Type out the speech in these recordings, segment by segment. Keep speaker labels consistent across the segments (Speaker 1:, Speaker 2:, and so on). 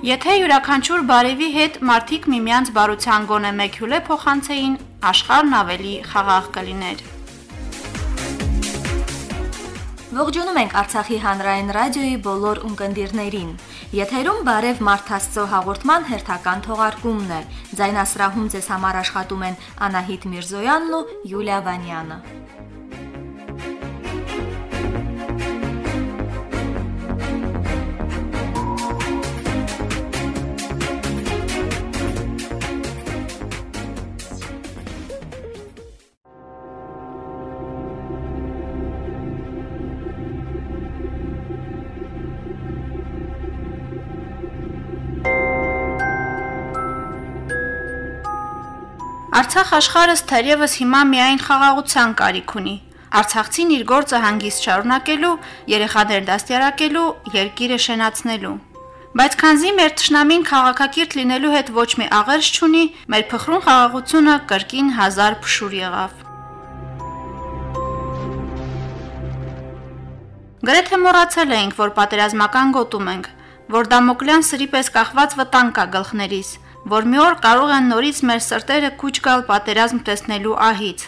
Speaker 1: Եթե յուրաքանչյուր բարևի հետ մարդիկ միմյանց բարության գոնե մեկ հյուլե փոխանցեին, աշխարհն ավելի խաղաղ կլիներ։
Speaker 2: Ողջունում ենք Արցախի հանրային ռադիոյի բոլոր ունկնդիրներին։ Եթերում բարև Մարթաստծո հաղորդման հերթական թողարկումն է։ Ձայնասրահում ձեզ համար աշխատում են Անահիտ Միրզոյանն ու Յուլիա Վանյանը։
Speaker 1: Արցախ աշխարհս թերևս հիմա միայն խաղաղության կարիք ունի։ Արցախցին իր գործը հանգիստ շարունակելու, երեխաներ դաստիարակելու, երկիրը շենացնելու։ Բայց քանզի մեր ճշնամին քաղաքակիրթ լինելու հետ ոչ մի աղերս չունի, մեր փխրուն խաղաղությունը կրկին հազար փշուր եղավ։ Գրեթե մոռացել էինք, որ պատերազմական գոտում ենք, որ դամոկլյան սրի պես կախված վտանգ կա գլխներիս որ մի օր կարող են նորից մեր սրտերը քուչ գալ պատերազմ տեսնելու ահից։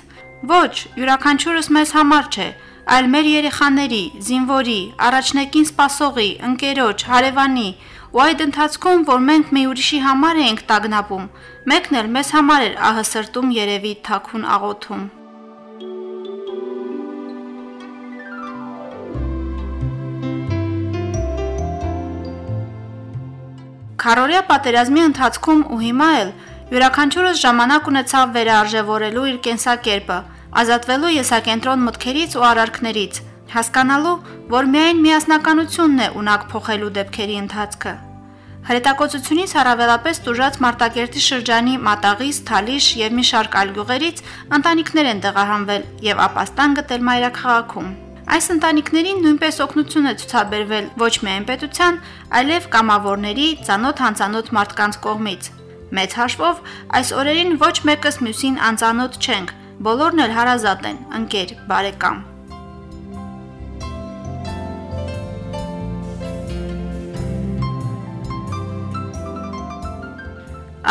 Speaker 1: Ոչ, յուրաքանչյուրս մեզ համար չէ, այլ մեր երեխաների, զինվորի, առաջնեկին սպասողի, ընկերոջ, հարևանի ու այդ ընթացքում, որ մենք մի ուրիշի համար էինք տագնապում, մեկն էլ մեզ համար էր ահասրտում երևի թաքուն աղոթում։ Քարորիա պատերազմի ընթացքում ու հիմա էլ յուրաքանչյուրս ժամանակ ունեցավ վերարժևորելու իր կենսակերպը, ազատվելու եսակենտրոն մտքերից ու արարքներից, հասկանալու, որ միայն միասնականությունն է ունակ փոխելու դեպքերի ընթացքը։ Հրետակոծությունից առավելապես տուժած Մարտակերտի շրջանի Մատաղից, Թալիշ եւ մի շարք այլ գյուղերից ընտանիքներ են տեղահանվել եւ ապաստան գտել մայրաքաղաքում։ Այս ընտանիքներին նույնպես օգնություն է ցուցաբերվել ոչ միայն պետության, այլև կամավորների, ցանոթ հանցանոթ մարդկանց կողմից։ Մեծ հաշվով այս օրերին ոչ մեկս մյուսին անծանոթ չենք, բոլորն էլ հարազատ են, ընկեր, բարեկամ։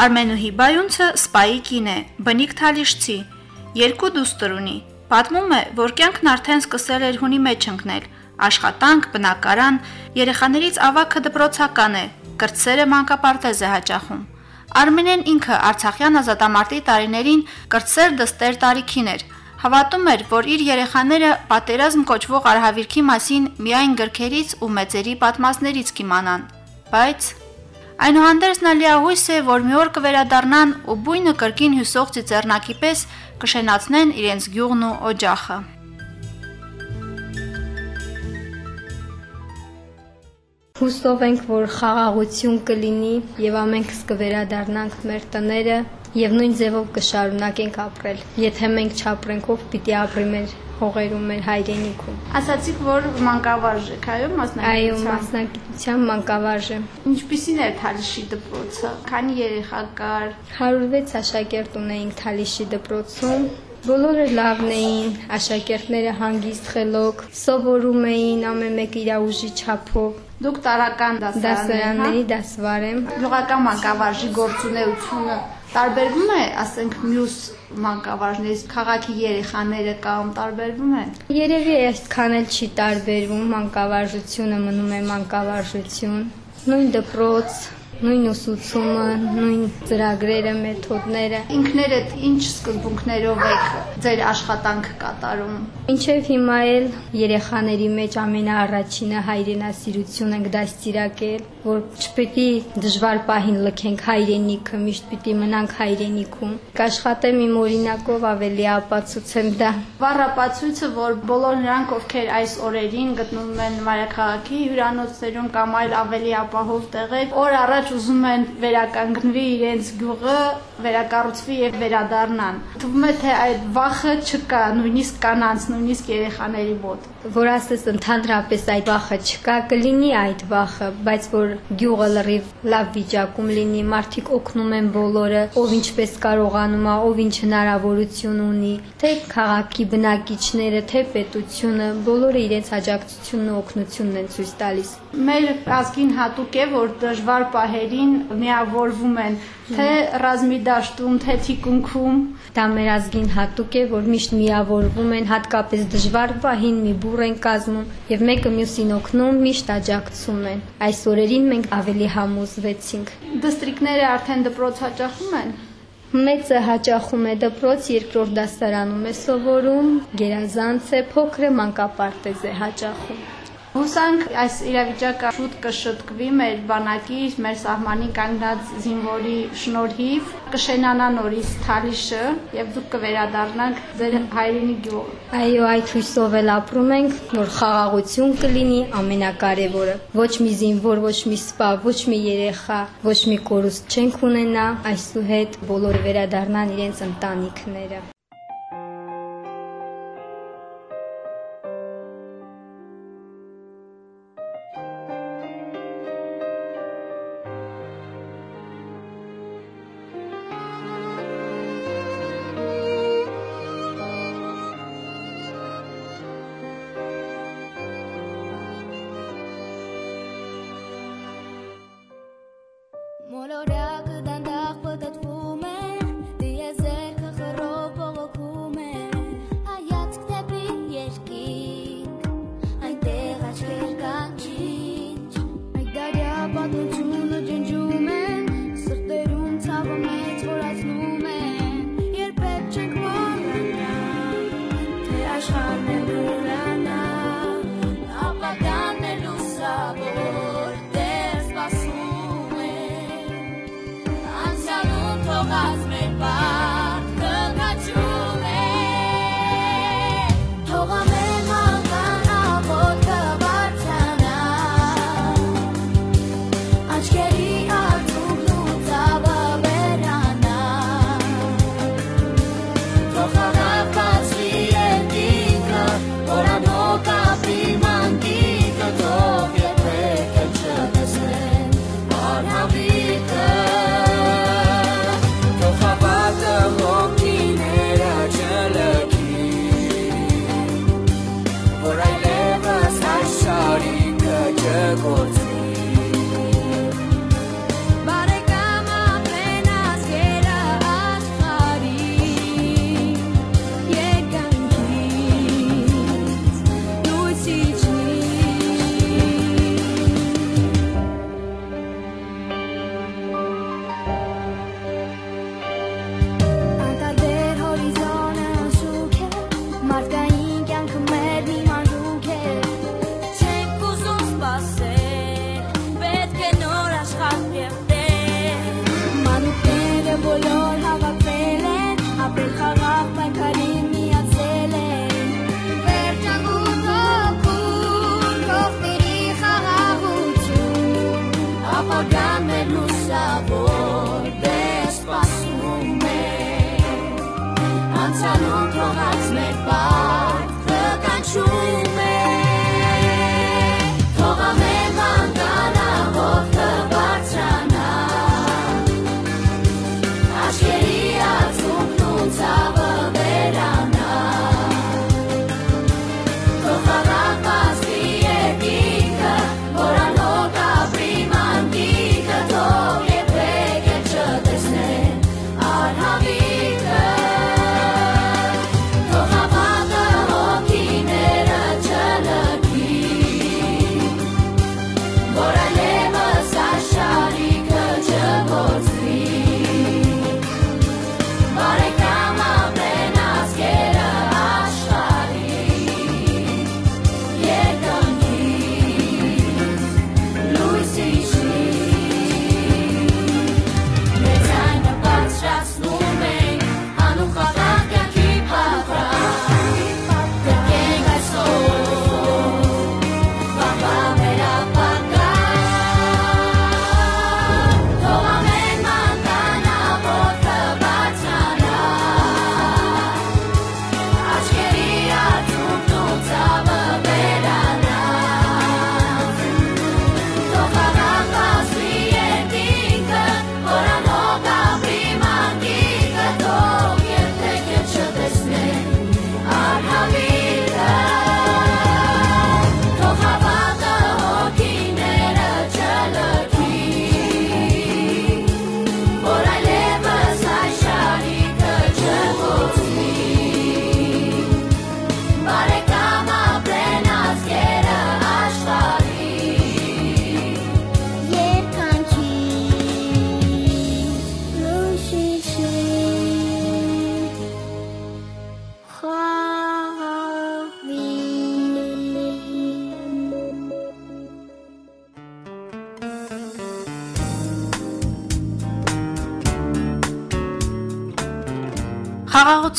Speaker 1: Արմենուհի Բայունցը սպայի կին է, բնիկ թալիշցի, երկու դուստր ունի, Պատմում է, որ կյանքն արդեն սկսել էր հունի մեջ ընկնել։ Աշխատանք, բնակարան, երեխաներից ավակը դպրոցական է, կրտսերը մանկապարտեզ է հաճախում։ Արմենեն ինքը Արցախյան ազատամարտի տարիներին կրտսեր դստեր տարիքին էր։ Հավատում էր, որ իր երեխաները պատերազմ կոչվող արհավիրքի մասին միայն գրքերից ու մեծերի պատմածներից կիմանան։ Բայց Այնուհանդերձ նա լիահույս է, որ մի օր կվերադառնան ու բույնը կրկին հյուսող ծիծեռնակի պես կշենացնեն իրենց գյուղն ու օջախը։
Speaker 3: Հուսով ենք, որ խաղաղություն կլինի եւ ամենքս կվերադառնանք մեր տները եւ նույն ձևով կշարունակենք ապրել։ Եթե մենք չապրենք, ով պիտի ապրի մեր հողերում մեր հայրենիքում։
Speaker 1: Ասացիք, որ մանկավարժ եք, այո, մասնագիտությամբ։
Speaker 3: Այո, մասնագիտությամբ մանկավարժ եմ։
Speaker 1: Ինչպիսին էր Թալիշի դպրոցը։ Քանի երեխա կար։
Speaker 3: 106 աշակերտ ունեինք Թալիշի դպրոցում։ Բոլորը լավն էին, աշակերտները հանգիստ խելոք, սովորում էին ամեն մեկը իր ուժի չափով։
Speaker 1: Դուք տարական
Speaker 3: դասարանների հա? դասվար եմ։
Speaker 1: Գյուղական մանկավարժի գործունեությունը տարբերվում է, ասենք, մյուս մանկավարժներից քաղաքի երեխաները կամ տարբերվում են։
Speaker 3: Երևի այդքան էլ չի տարբերվում, մանկավարժությունը մնում է մանկավարժություն։ Նույն դպրոց, նույն ուսուցումը, նույն ծրագրերը, մեթոդները։
Speaker 1: Ինքներդ ինչ սկզբունքներով եք ձեր աշխատանքը կատարում։
Speaker 3: Ինչև հիմա էլ երեխաների մեջ ամենաառաջինը հայրենասիրություն ենք դաստիարակել, որ չպետք է դժվար պահին լքենք հայրենիքը, միշտ պիտի մնանք հայրենիքում։ Կաշխատեմ իմ օրինակով ավելի ապացուցեմ դա։
Speaker 1: Վառապացույցը, որ բոլոր նրանք, ովքեր այս օրերին գտնվում են Մարիաքաղաքի հյուրանոցներում կամ այլ ավելի ապահով տեղեր, օր առաջ ուզում են վերականգնվի իրենց գյուղը, վերակառուցվի եւ վերադառնան։ Թվում է թե այդ վախը չկա, նույնիսկ կանանց, նույնիսկ երեխաների մոտ
Speaker 3: որ ասես ընդհանրապես այդ վախը չկա, կլինի այդ վախը, բայց որ գյուղը լրիվ լավ վիճակում լինի, մարդիկ օգնում են բոլորը, ով ինչպես կարողանում է, ով ինչ հնարավորություն ունի, թե քաղաքի բնակիչները, թե պետությունը, բոլորը իրենց աջակցությունն ու օգնությունն են ցույց տալիս։
Speaker 1: Մեր ազգին հատուկ է, որ դժվար պահեր պահերին միավորվում են թե ռազմի դաշտում, թե թիկունքում։
Speaker 4: Դա մեր ազգին հատուկ է, որ միշտ միավորվում են, հատկապես դժվար պահին մի բուր են կազմում եւ մեկը մյուսին օգնում, միշտ աջակցում են։ Այս օրերին մենք ավելի համոզվեցինք։
Speaker 1: Դստրիկները արդեն դպրոց հաճախում են։
Speaker 4: Մեծը հաճախում է դպրոց, երկրորդ դասարանում է սովորում, գերազանց է, փոքրը մանկապարտեզ է հաճախում։
Speaker 1: Հուսանք այս իրավիճակը շուտ կշտկվի մեր բանակի, մեր սահմանին կանգնած զինվորի շնորհիվ, կշենանա նորից Թալիշը եւ դուք կվերադառնաք ձեր հայրենի գյուղ։
Speaker 4: Այո, այդ հույսով էլ ապրում ենք, որ խաղաղություն կլինի ամենակարևորը։ Ոչ մի զինվոր, ոչ մի սպա, ոչ մի երեխա, ոչ մի կորուստ չենք ունենա, այսուհետ բոլորը վերադառնան իրենց ընտանիքները։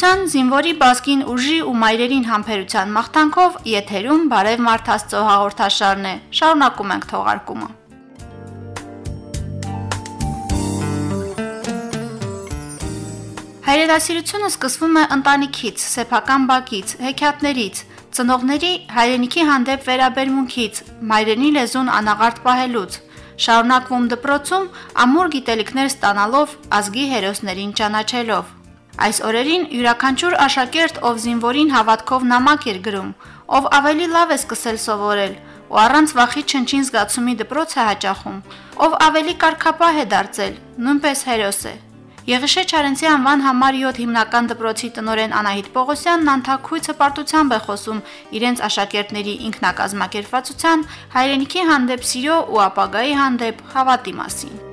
Speaker 1: Խաղաղության, զինվորի բազկին ուժի ու մայրերին համբերության մաղթանքով եթերում Բարև Մարթաստո հաղորդաշարն է։ Շարունակում ենք թողարկումը։ Հայրենասիրությունը սկսվում է ընտանիքից, սեփական բակից, հեքիաթներից, ծնողների հայրենիքի հանդեպ վերաբերմունքից, մայրենի լեզուն անաղարտ պահելուց, շարունակվում դպրոցում ամուր գիտելիքներ ստանալով, ազգի հերոսներին ճանաչելով։ Այս օրերին յուրաքանչյուր աշակերտ, ով զինվորին հավատքով նամակ էր գրում, ով ավելի լավ է սկսել սովորել, ու առանց վախի չնչին զգացումի դպրոց է հաճախում, ով ավելի կարգապահ է դարձել, նույնպես հերոս է։ Եղիշե Չարենցի անվան համար 7 հիմնական դպրոցի տնորեն Անահիտ Պողոսյանն անթակույց հպարտությամբ է խոսում իրենց աշակերտների ինքնակազմակերպվածության, հայրենիքի հանդեպ սիրո ու ապագայի հանդեպ հավատի մասին։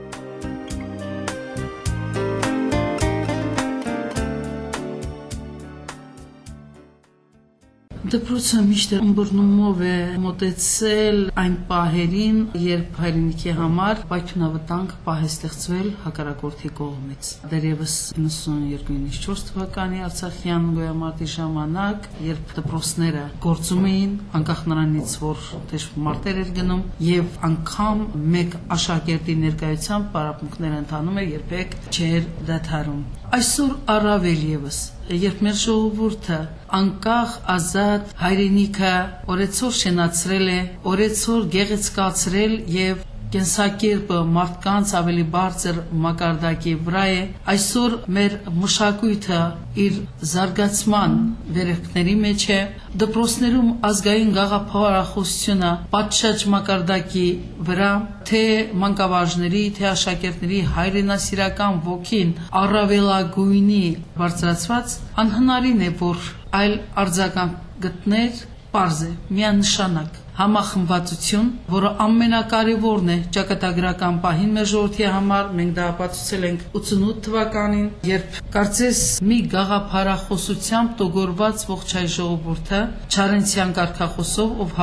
Speaker 5: Դպրոցը միշտ ըմբռնումով է մոտեցել այն պահերին, երբ հայրենիքի համար պայթյունավտանգ պահ է ստեղծվել հակառակորդի կողմից։ Դերևս 92-94 թվականի Արցախյան գոյամարտի ժամանակ, երբ դպրոցները գործում էին, անկախ նրանից, որ դժ մարտեր էր գնում, եւ անգամ մեկ աշակերտի ներկայությամբ պարապմունքներ ընթանում էր, երբեք չէր դադարում։ Այսօր առավել եւս երբ մեր ժողովուրդը անկախ ազատ հայրենիքը օրեցօր շենացրել է, օրեցօր գեղեցկացրել եւ կենսակերպը մարդկանց ավելի բարձր մակարդակի վրա է այսօր մեր մշակույթը իր զարգացման վերերքների մեջ է դպրոցներում ազգային գաղափարախոսությունը պատշաճ մակարդակի վրա թե մանկավարժների թե աշակերտների հայրենասիրական ոգին առավելագույնի բարձրացված անհնարին է որ այլ արձագանք գտներ Պարզ է, միանշանակ համախմբվածություն, որը ամենակարևորն է ճակատագրական պահին մեր ժողովրդի համար, մենք դա ապացուցել ենք 88 թվականին, երբ կարծես մի գաղափարախոսությամբ տոգորված ողջ հայ ժողովուրդը Չարենցյան կարգախոսով, ով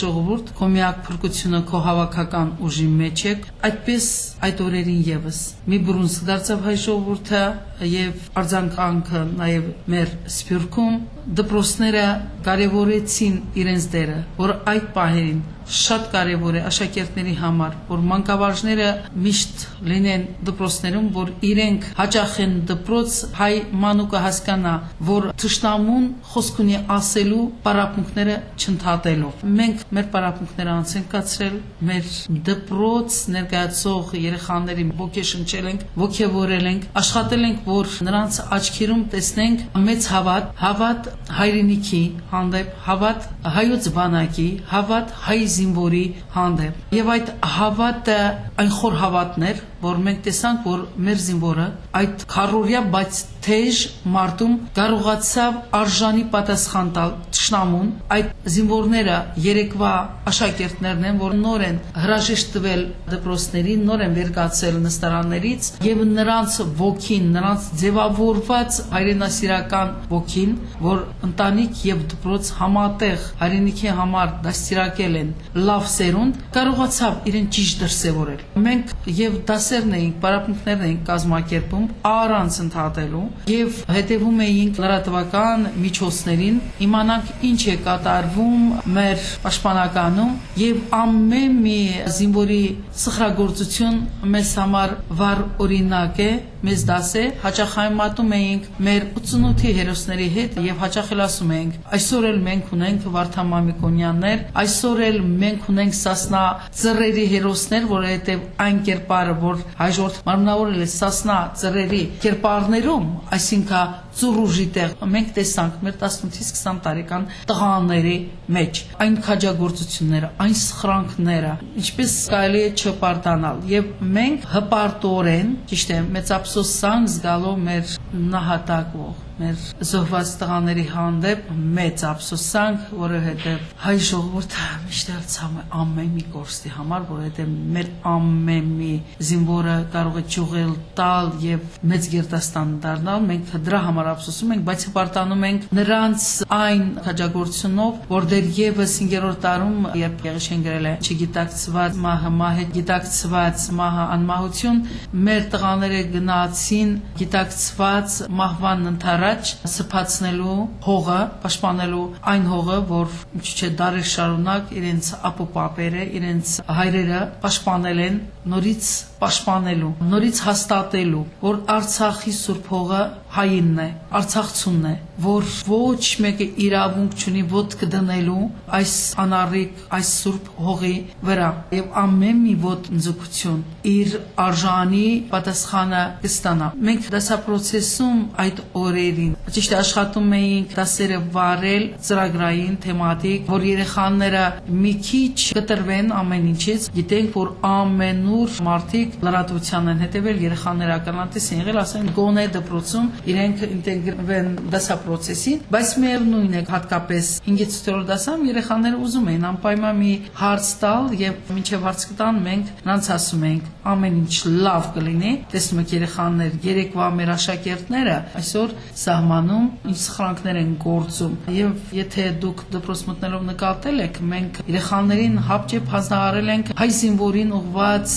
Speaker 5: ժողովուրդ քո միակ փրկությունը քո հավաքական ուժի մեջ է, այդպես այդ օրերին եւս մի բրունսկ դարձավ հայ ժողովուրդը եւ արձանկանքը նաեւ մեր սփյուռքում դպրոցները կարևորեցին իրենց դերը, որ այդ պահերին շատ կարևոր է աշակերտների համար, որ մանկավարժները միշտ լինեն դպրոցներում, որ իրենք հաճախեն դպրոց հայ մանուկը հասկանա, որ թշնամուն խոսք ունի ասելու պարապմունքները չընդհատելով։ Մենք մեր պարապմունքները անցենք կացրել, մեր դպրոց ներկայացող երեխաների ոգեշնչել ենք, ոգևորել ենք, աշխատել ենք, որ նրանց աչքերում տեսնենք մեծ հավատ, հավատ հայրենիքի հանդեպ, հավատ հայոց բանակի, հավատ հայ զինվորի հանդեպ։ Եվ այդ հավատը այն խոր հավատն էր, որ մենք տեսանք, որ մեր զինվորը այդ քարորիա, բայց թեժ մարտում կարողացավ արժանի պատասխան տալ ճշնամուն։ Այդ զինվորները երեկվա աշակերտներն են, որ նոր են հրաժեշտ տվել դպրոցներին, նոր են վերկացել նստարաններից եւ նրանց ոգին, նրանց ձևավորված հայրենասիրական ոգին, որ ընտանիք եւ դպրոց համատեղ հայրենիքի համար դաստիարակել են լավ սերունդ, կարողացավ իրեն ճիշտ դրսևորել։ Մենք եւ դասեր դասերն էինք, պարապմունքներն էինք կազմակերպում առանց ընդհատելու եւ հետեւում էինք լրատվական միջոցներին, իմանանք ինչ է կատարվում մեր պաշտպանականում եւ ամեն մի զինվորի սխրագործություն մեզ համար վառ օրինակ է մեզ դասե հաճախայմատում էինք մեր 88-ի հերոսների հետ եւ հաճախ էլ ասում էինք. Այսօր էլ մենք ունենք Վարդան Մամիկոնյաններ այսօր էլ մենք ունենք Սասնա ծռերի հերոսներ որովհետեւ այն կերպարը որ հաջորդ մարմնավորել է Սասնա ծռերի կերպարներում այսինքն ծուռուժի տեղ մենք տեսանք մեր 18-ից 20 տարեկան տղաների մեջ այն քաջագործությունները, այն սխրանքները, ինչպես կարելի է չպարտանալ եւ մենք հպարտորեն, ճիշտ է, մեծ ափսոսանք զգալով մեր նահատակվող մեր զոհված տղաների հանդեպ մեծ ափսոսանք, որովհետև հայ ժողովուրդը միշտ ցամ է ամեն մի կորստի համար, որովհետև մեր ամեն մի զինվորը կարող է ճյուղել տալ եւ մեծ գերտաստան դառնալ, մենք դրա համար ափսոսում ենք, բայց հպարտանում ենք նրանց այն քաջագործությունով, որ դեռևս 5-րդ տարում, երբ Եղիշեն գրել է չգիտակցված մահը, մահը գիտակցված մահը անմահություն, մեր տղաները գնացին գիտակցված մահվան ընթառ առաջ սփացնելու հողը, պաշտպանելու այն հողը, որ չէ դարեր շարունակ իրենց ապոպապերը, իրենց հայրերը պաշտպանել են նորից պաշտպանելու, նորից հաստատելու, որ Արցախի սուրբ հողը հայինն է, արցախցունն է, որ ոչ մեկը իրավունք չունի ոտք դնելու այս անառիկ, այս սուրբ հողի վրա եւ ամեն մի ոտ ընձուկություն իր արժանի պատասխանը կստանա։ Մենք դասապրոցեսում այդ օրերին ճիշտ աշխատում էինք դասերը վարել ծրագրային թեմատիկ, որ երեխաները մի քիչ կտրվեն ամեն ինչից, գիտենք որ ամենուր մարդիկ լրատվության են հետևել երեխաները ականատես են եղել, ասեն գոնե դպրոցում իրենք ինտեգրվեն դասապրոցեսին, բայց միևնույն է հատկապես 5-ից 8-րդ դասամ երեխաները ուզում են անպայման մի հարց տալ եւ մինչեւ հարց կտան մենք նրանց ասում ենք ամեն ինչ լավ կլինի, տեսնում եք երեխաներ, երեկվա մեր աշակերտները այսօր սահմանում ինչ սխրանքներ են գործում եւ եթե դուք դպրոց մտնելով նկատել եք, մենք երեխաներին հապճեպ հանձնարարել ենք հայ զինվորին ուղված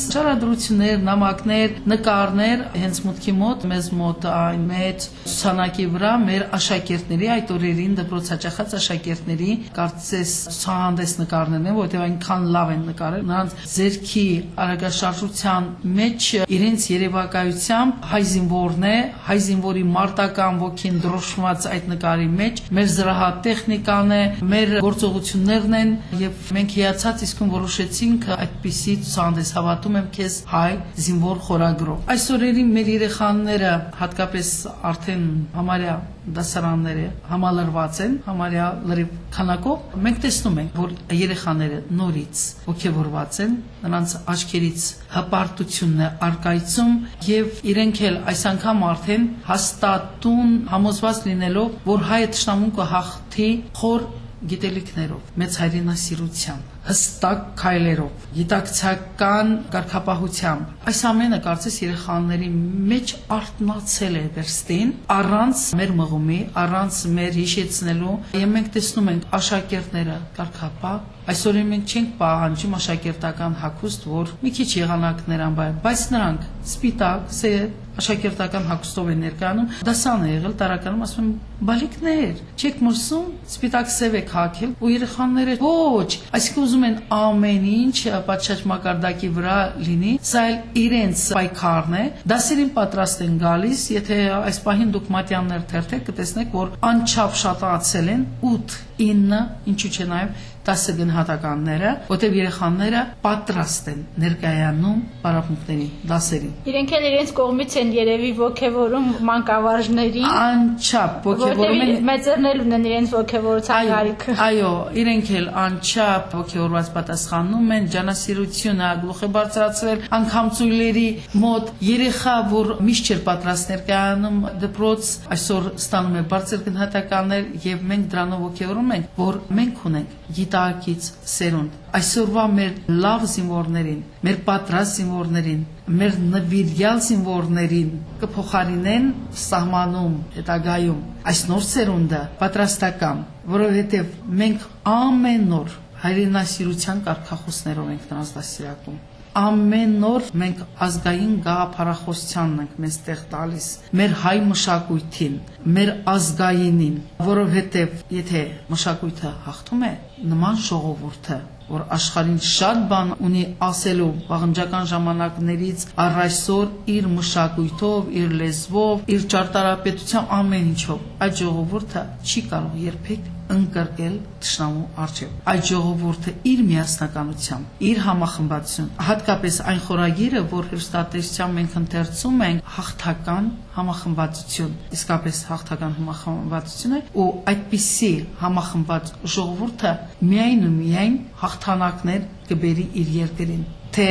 Speaker 5: շարադրություններ, նամակներ, նկարներ հենց մուտքի մոտ մեզ մոտ այն մեջ ցուցանակի վրա մեր աշակերտների այդ օրերին դպրոց հաճախած աշակերտների կարծես ցուցահանդես նկարներն են, որովհետեւ այնքան լավ են նկարել նրանց ձերքի արագաշարժության մեջ իրենց երևակայությամբ հայ զինվորն է, հայ զինվորի մարտական ոգին դրոշմված այդ նկարի մեջ մեր զրահատեխնիկան է, մեր գործողություններն են եւ մենք հիացած իսկում որոշեցինք այդպիսի ցուցահանդես հավատում եմ քեզ հայ զինվոր խորագրով։ Այսօրերի մեր երեխաները հատկապես արդեն համարյա դասարանները համալրված են, համարյա լրիվ քանակով։ Մենք տեսնում ենք, որ երեխաները նորից ողջավորված են, նրանց աչքերից հպարտությունն է արկայծում եւ իրենք էլ այս անգամ արդեն հաստատուն համոզված լինելով, որ հայը ճշտամուն կհաղթի խոր գիտելիքներով, մեծ հայրենասիրությամբ հստակ քայլերով, գիտակցական կարգապահությամբ։ Այս ամենը կարծես երեխաների մեջ արտնացել է վերստին, առանց մեր մղումի, առանց մեր հիշեցնելու, եւ մենք տեսնում ենք աշակերտները կարգապահ Այսօր մենք չենք պահանջում աշակերտական հագուստ, որ մի քիչ եղանակներ անբայ, բայց նրանք սպիտակ, սեր, աշակերտական հագուստով են ներկայանում, դասան է եղել տարականում, ասում բալիկներ, չեք մրսում, սպիտակ սև եք հագել, ու երեխաները ոչ, այսինքն ուզում են ամեն ինչ պատշաճ մակարդակի վրա լինի, սա էլ իրենց պայքարն է, դասերին պատրաստ են գալիս, եթե այս պահին դուք մատյաններ թերթեք, կտեսնեք, որ անչափ շատացել են 8 9, ինչու՞ չէ նաև 10 գնահատականները, որտեղ երեխաները պատրաստ են ներկայանում պարապմունքների դասերին։
Speaker 1: Իրենք էլ իրենց կողմից են երևի ողքեվորում մանկավարժներին։
Speaker 5: Անչափ ողքեվորում են
Speaker 1: մեծերնել ունեն իրենց ողքեվորության գարիքը։
Speaker 5: Այո, իրենք էլ անչափ ողքեվորված պատասխանում են, ջանասիրությունը գլուխ է բարձրացրել անգամ ծույլերի մոտ երեխա, որ միշտ չէր պատրաստ ներկայանում դպրոց, այսօր ստանում է բարձր գնահատականներ եւ մենք դրանով ողքեվորում ենք, որ մենք ունենք գիտակից սերունդ։ Այսօրվա մեր լավ զինվորներին, մեր պատրաստ զինվորներին, մեր նվիրյալ զինվորներին կփոխարինեն սահմանում, հետագայում այս նոր սերունդը պատրաստական, որովհետև մենք ամեն օր հայրենասիրության կարգախոսներով ենք նրանց դասիրակում ամեն օր մենք ազգային գաղափարախոսությանն ենք մեզ տեղ տալիս մեր հայ մշակույթին, մեր ազգայինին, որովհետև եթե մշակույթը հաղթում է, նման ժողովուրդը որ աշխարհին շատ բան ունի ասելու վաղնջական ժամանակներից առ այսօր իր մշակույթով, իր լեզվով, իր ճարտարապետությամբ ամեն ինչով այդ ժողովուրդը չի կարող երբեք ընկրկել ճշնամու արժեվ։ Այդ ժողովուրդը իր միասնականությամբ, իր համախմբվածություն, հատկապես այն խորագիրը, որ հրստատեսությամբ մենք ընթերցում ենք, հաղթական համախմբվածություն, իսկապես հաղթական համախմբվածություն է, ու այդպիսի համախմբված ժողովուրդը միայն ու միայն հաղթանակներ կբերի իր երկրին, թե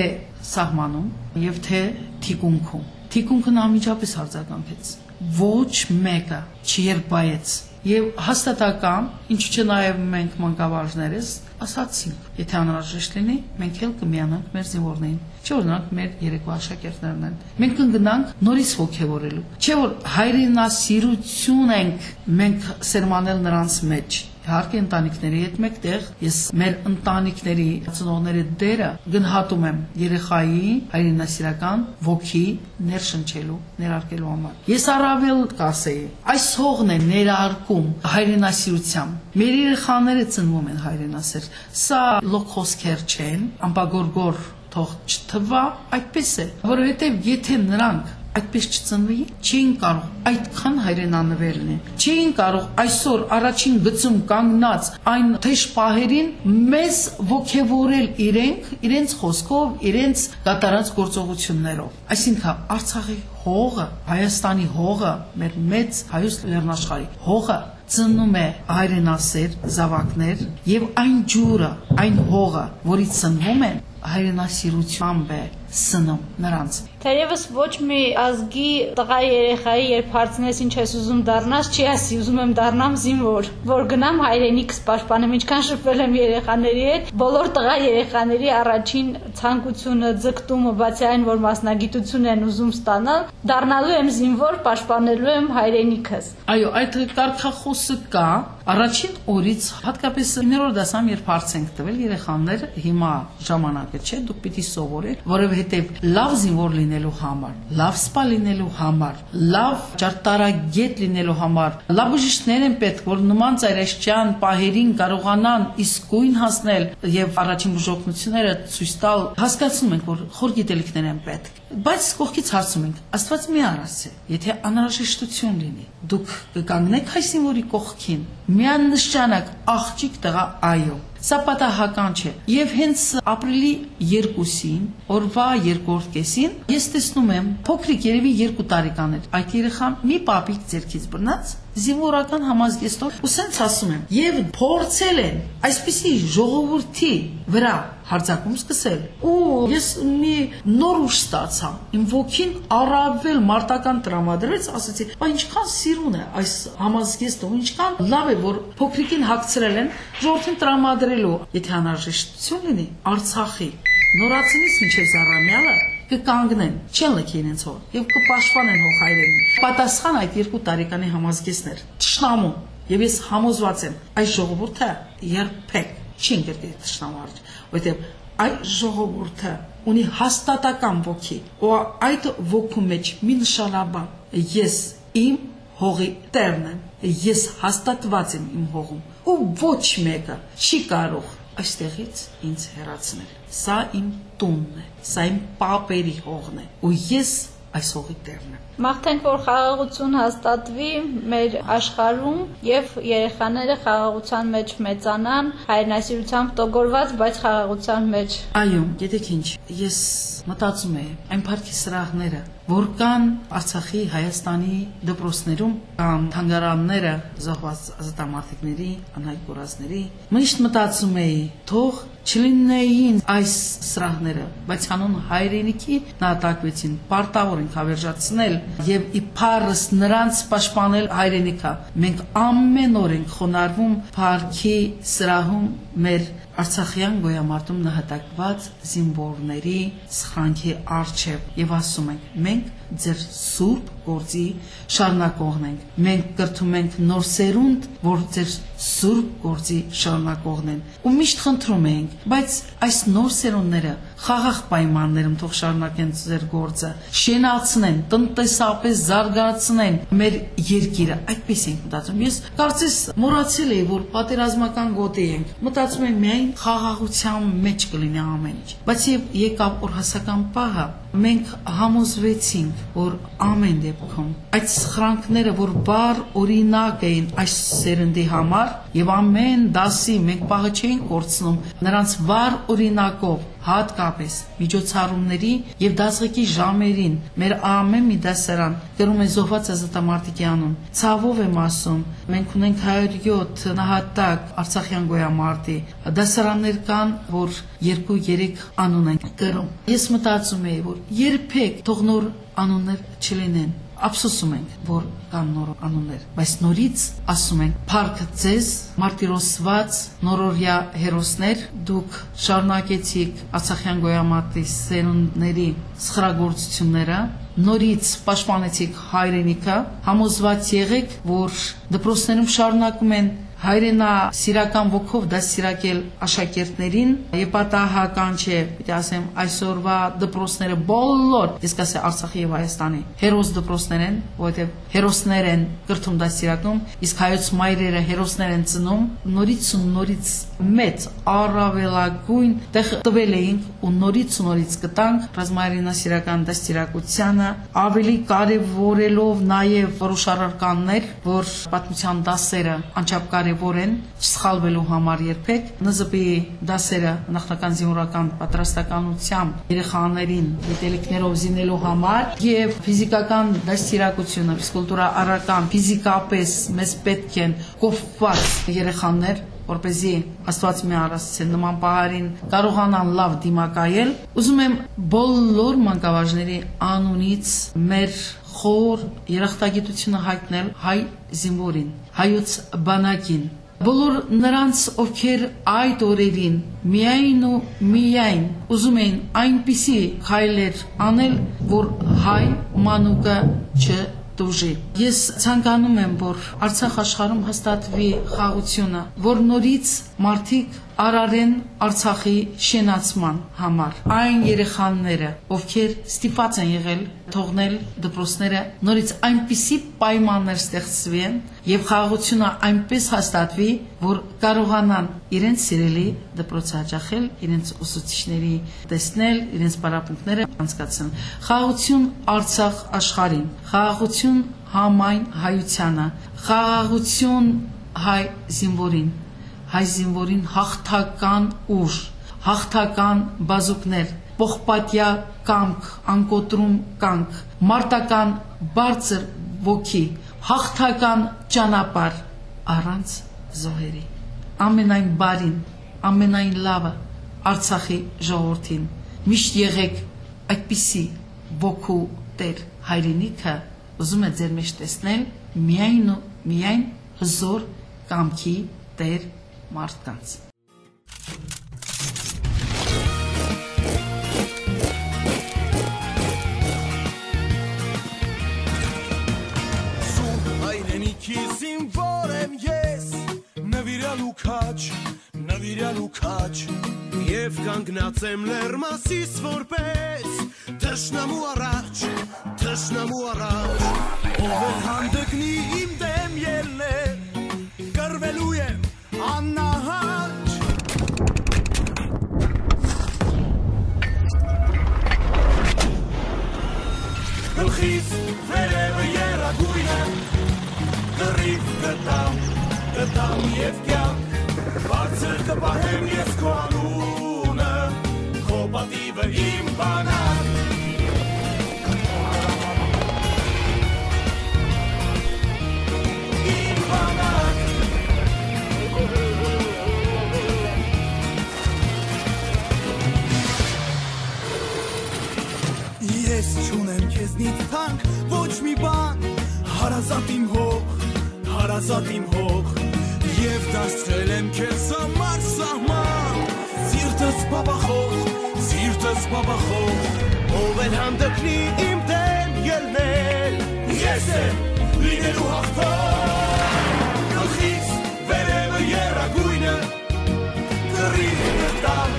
Speaker 5: սահմանում եւ թե թիկունքում։ Թիկունքն անմիջապես արձագանքեց։ Ոչ մեկը չերբայեց Եվ հաստատական, ինչու՞ չէ նաև մենք մանկավարժներս ասացինք, եթե անհրաժեշտ լինի, մենք էլ կմիանանք մեր զինվորներին։ Չէ՞ որ նրանք մեր երեկվա աշակերտներն են։ Մենք կգնանք նորից ողջևորելու։ Չէ՞ որ հայրենասիրություն ենք մենք սերմանել նրանց մեջ Իհարկե ընտանիքների հետ մեկտեղ ես մեր ընտանիքների ծնողների դերը գնահատում եմ երեխայի հայրենասիրական ոգի ներշնչելու, ներարկելու համար։ Ես առավել կասեի, այս հողն է ներարկում հայրենասիրությամբ։ Մեր երեխաները ծնվում են հայրենասեր։ Սա լոկ խոսքեր չեն, ամպագորգոր թող չթվա, այդպես է, որովհետև եթե նրանք այդպես չծնվի, չէին կարող այդքան հայրենանվեր լինել։ Չէին կարող այսօր առաջին գծում կանգնած այն թեժ պահերին մեզ ողջևորել իրենք, իրենց խոսքով, իրենց կատարած գործողություններով։ Այսինքն Արցախի հողը, Հայաստանի հողը, մեր մեծ հայոց լեռնաշխարհի հողը ծննում է հայրենասեր զավակներ եւ այն ջուրը, այն հողը, որից ծնվում են հայրենասիրությամբ է սնում նրանց
Speaker 1: Թերևս ոչ մի ազգի տղա երեխայի երբ հարցնես ինչ ես ուզում դառնաս, չի ասի ուզում եմ դառնամ զինվոր, որ գնամ հայրենիքս պաշտպանեմ, ինչքան շփվել եմ երեխաների հետ, բոլոր տղա երեխաների առաջին ցանկությունը, ձգտումը, բացի այն, որ մասնագիտություն են ուզում ստանալ, դառնալու եմ զինվոր, պաշտպանելու եմ հայրենիքս։
Speaker 5: Այո, այդ կարգախոսը կա, Առաջին օրից հատկապես 9-րդ դասամ երբ հարց ենք տվել երեխաներ հիմա ժամանակը չէ դուք պիտի սովորեք որովհետև լավ զինվոր լինելու համար լավ սպա լինելու համար լավ ճարտարագետ լինելու համար լավ բժիշկներ են պետք որ նման ծայրաշճան պահերին կարողանան իսկույն հասնել եւ առաջին բժօգնությունները ցույց տալ հասկացնում ենք որ խոր գիտելիքներ են պետք բայց կողքից հարցում ենք. Աստված մի արասե եթե անհրաժեշտություն լինի դուք կկանգնեք հայ զինվորի կողքին միանշանակ աղջիկ տղա այո Սա պատահական չէ։ Եվ հենց ապրիլի 2-ին, օրվա երկրորդ կեսին, ես տեսնում եմ փոքրիկ երևի 2 տարեկան էր։ Այդ երեխան մի պապիկ ձերքից բռնած զինվորական համազգեստով ու սենց ասում եմ եւ փորձել են այսպիսի ժողովրդի վրա հարձակում սկսել ու ես մի նոր ուժ ստացա իմ ոգին առավել մարտական տրամադրեց ասացի բա ինչքան սիրուն է այս համազգեստը ինչքան լավ է որ փոքրիկին հագցրել են ժողովրդին տրամադրելու եթե անհրաժեշտություն լինի արցախի նորացնից միջև զառամյալը կկանգնեն, չեն լքի իրենց հոր եւ կպաշտպանեն հող հայրենին։ Պատասխան այդ երկու տարեկանի համազգեստներ։ Տշնամու եւ ես համոզված եմ այս ժողովուրդը երբեք չի գրտի տշնամարջ, որտեղ այդ ժողովուրդը ունի հաստատական ոգի, ու այդ ոգու մեջ մի նշանաբան ես իմ հողի տերն եմ, ես հաստատված եմ իմ հողում, ու ոչ մեկը չի կարող այստեղից ինձ հեռացնել։ Սա իմ տունն է, սա իմ պապերի հողն է, ու ես այս հողի տերն եմ։
Speaker 1: Մաղթենք, որ խաղաղություն հաստատվի մեր աշխարհում եւ երեխաները խաղաղության մեջ մեծանան, հայրենասիրությամբ տողորված, բայց խաղաղության մեջ։
Speaker 5: Այո, եթե քինչ, ես մտածում եմ այն парքի սրահները, որ կան Արցախի, Հայաստանի դպրոցներում կամ թանգարանները զոհված ազատամարտիկների, անհայտ կորածների, միշտ մտածում էի, թող չլինեին այս սրահները, բայց հանուն հայրենիքի նա տակվեցին, պարտավոր ենք հավերժացնել եւ իբարս նրանց պաշտպանել հայրենիքը։ Մենք ամեն օր ենք խոնարհվում Փարքի սրահում մեր Արցախյան գոյամարտում նահատակված զինվորների սխրանքի արչև եւ ասում ենք մենք ձեր սուրբ գործի շարնակողն ենք։ Մենք կրթում ենք նոր սերունդ, որ ձեր սուրբ գործի շարնակողն են։ Ու միշտ խնդրում ենք, բայց այս նոր սերունդները խաղաղ պայմաններում թող շարունակեն ձեր գործը շենացնեն տնտեսապես զարգացնեն մեր երկիրը այդպես ենք մտածում ես կարծես մոռացել էի որ պատերազմական գոտի ենք մտածում եմ միայն խաղաղության մեջ կլինի ամեն ինչ բայց եւ եկավ օրհասական պահը մենք համոզվեցինք որ ամեն դեպքում այդ սխրանքները որ բար օրինակ էին այս սերնդի համար եւ ամեն դասի մենք պահը չէինք կորցնում նրանց վար օրինակով հատկապես միջոցառումների եւ դասղեկի ժամերին մեր ամեն մի դասարան գրում է զոհված ազատամարտիկի անուն ցավով եմ ասում մենք ունենք 107 նահատակ արցախյան գոյամարտի դասարաններ կան որ 2-3 անուն են գրում ես մտածում եի որ երբեք թող նոր անուններ չլինեն ափսոսում ենք, որ կան նոր անուններ, բայց նորից ասում ենք՝ «Փառք ձեզ, մարտիրոսված նորորյա հերոսներ, դուք շարունակեցիք Արցախյան գոյամարտի սերունդների սխրագործությունները, նորից պաշտպանեցիք հայրենիքը, համոզված եղեք, որ դպրոցներում շարունակում են հայրենա սիրական ոգով դասիրակել աշակերտներին եւ պատահական չէ, պիտի ասեմ, այսօրվա դպրոցները բոլոր, ես կասեմ Արցախի եւ Հայաստանի հերոս դպրոցներ են, որովհետեւ հերոսներ են կրթում դասիրակում, իսկ հայոց մայրերը հերոսներ են ծնում, նորից ու նորից մեծ առավելագույն տեղ տվել էինք ու նորից նորից կտանք ռազմայրենասիրական դաստիարակությանը ավելի կարևորելով նաև որոշ առարկաներ, որ պատմության դասերը անչափ կարևոր են սխալվելու համար երբեք ՆԶՊ-ի դասերը նախնական զինվորական պատրաստականությամբ երեխաներին գիտելիքներով զինելու համար եւ ֆիզիկական դաստիարակությունը ֆիզկուլտուրա առական ֆիզիկապես մեզ պետք են կոփված երեխաներ որ เป զի Աստված մի առասցեն նման պահարին կարողանան լավ դիմակայել ուզում եմ բոլոր մանկավարժների անունից մեր խոր երախտագիտությունը հայտնել հայ զինվորին հայոց բանակին բոլոր նրանց, ովքեր այդ օրերին միայն ու միայն ուզում էին այնպիսի քայլեր անել, որ հայ մանուկը չ դուժի։ Ես ցանկանում եմ, որ Արցախ աշխարհում հաստատվի խաղությունը, որ նորից մարդիկ արարեն Արցախի շենացման համար։ Այն երեխաները, ովքեր ստիպված են եղել թողնել դպրոցները, նորից այնպիսի պայմաններ ստեղծվեն եւ խաղաղությունը այնպես հաստատվի, որ կարողանան իրենց սիրելի դպրոցը հաճախել, իրենց ուսուցիչների տեսնել, իրենց պարապմունքները անցկացնել։ Խաղաղություն Արցախ աշխարհին, խաղաղություն համայն հայությանը, խաղաղություն հայ զինվորին հայ զինվորին հաղթական ուժ, հաղթական բազուկներ, պողպատյա կամք, անկոտրում կանք, մարտական բարձր ոգի, հաղթական ճանապար առանց զոհերի։ Ամենայն բարին, ամենայն լավը Արցախի ժողովրդին։ Միշտ եղեք այդպիսի ոգու տեր հայրենիքը ուզում է ձեր մեջ տեսնել միայն միայն հզոր կամքի տեր մարդկանց։
Speaker 6: Հայրենիքի զինվոր եմ ես, նվիրալու քաչ, նվիրալու քաչ, եւ կանգնած եմ լերմասիս որպես թշնամու առաջ, թշնամու առաջ, ով է հանդգնի կպահեմ ես քո անունը Քո պատիվը իմ բանակ Ես չունեմ քեզնից թանկ ոչ մի բան հարազատ իմ հող հարազատ իմ հող եւ դարձրել եմ քեզ համար բաբախող սիրտս բաբախող ով էլ հանդգնի իմ դեմ ելնել ես եմ լինելու հաղթող գլխից վերևը երագույնը կռիվ կտամ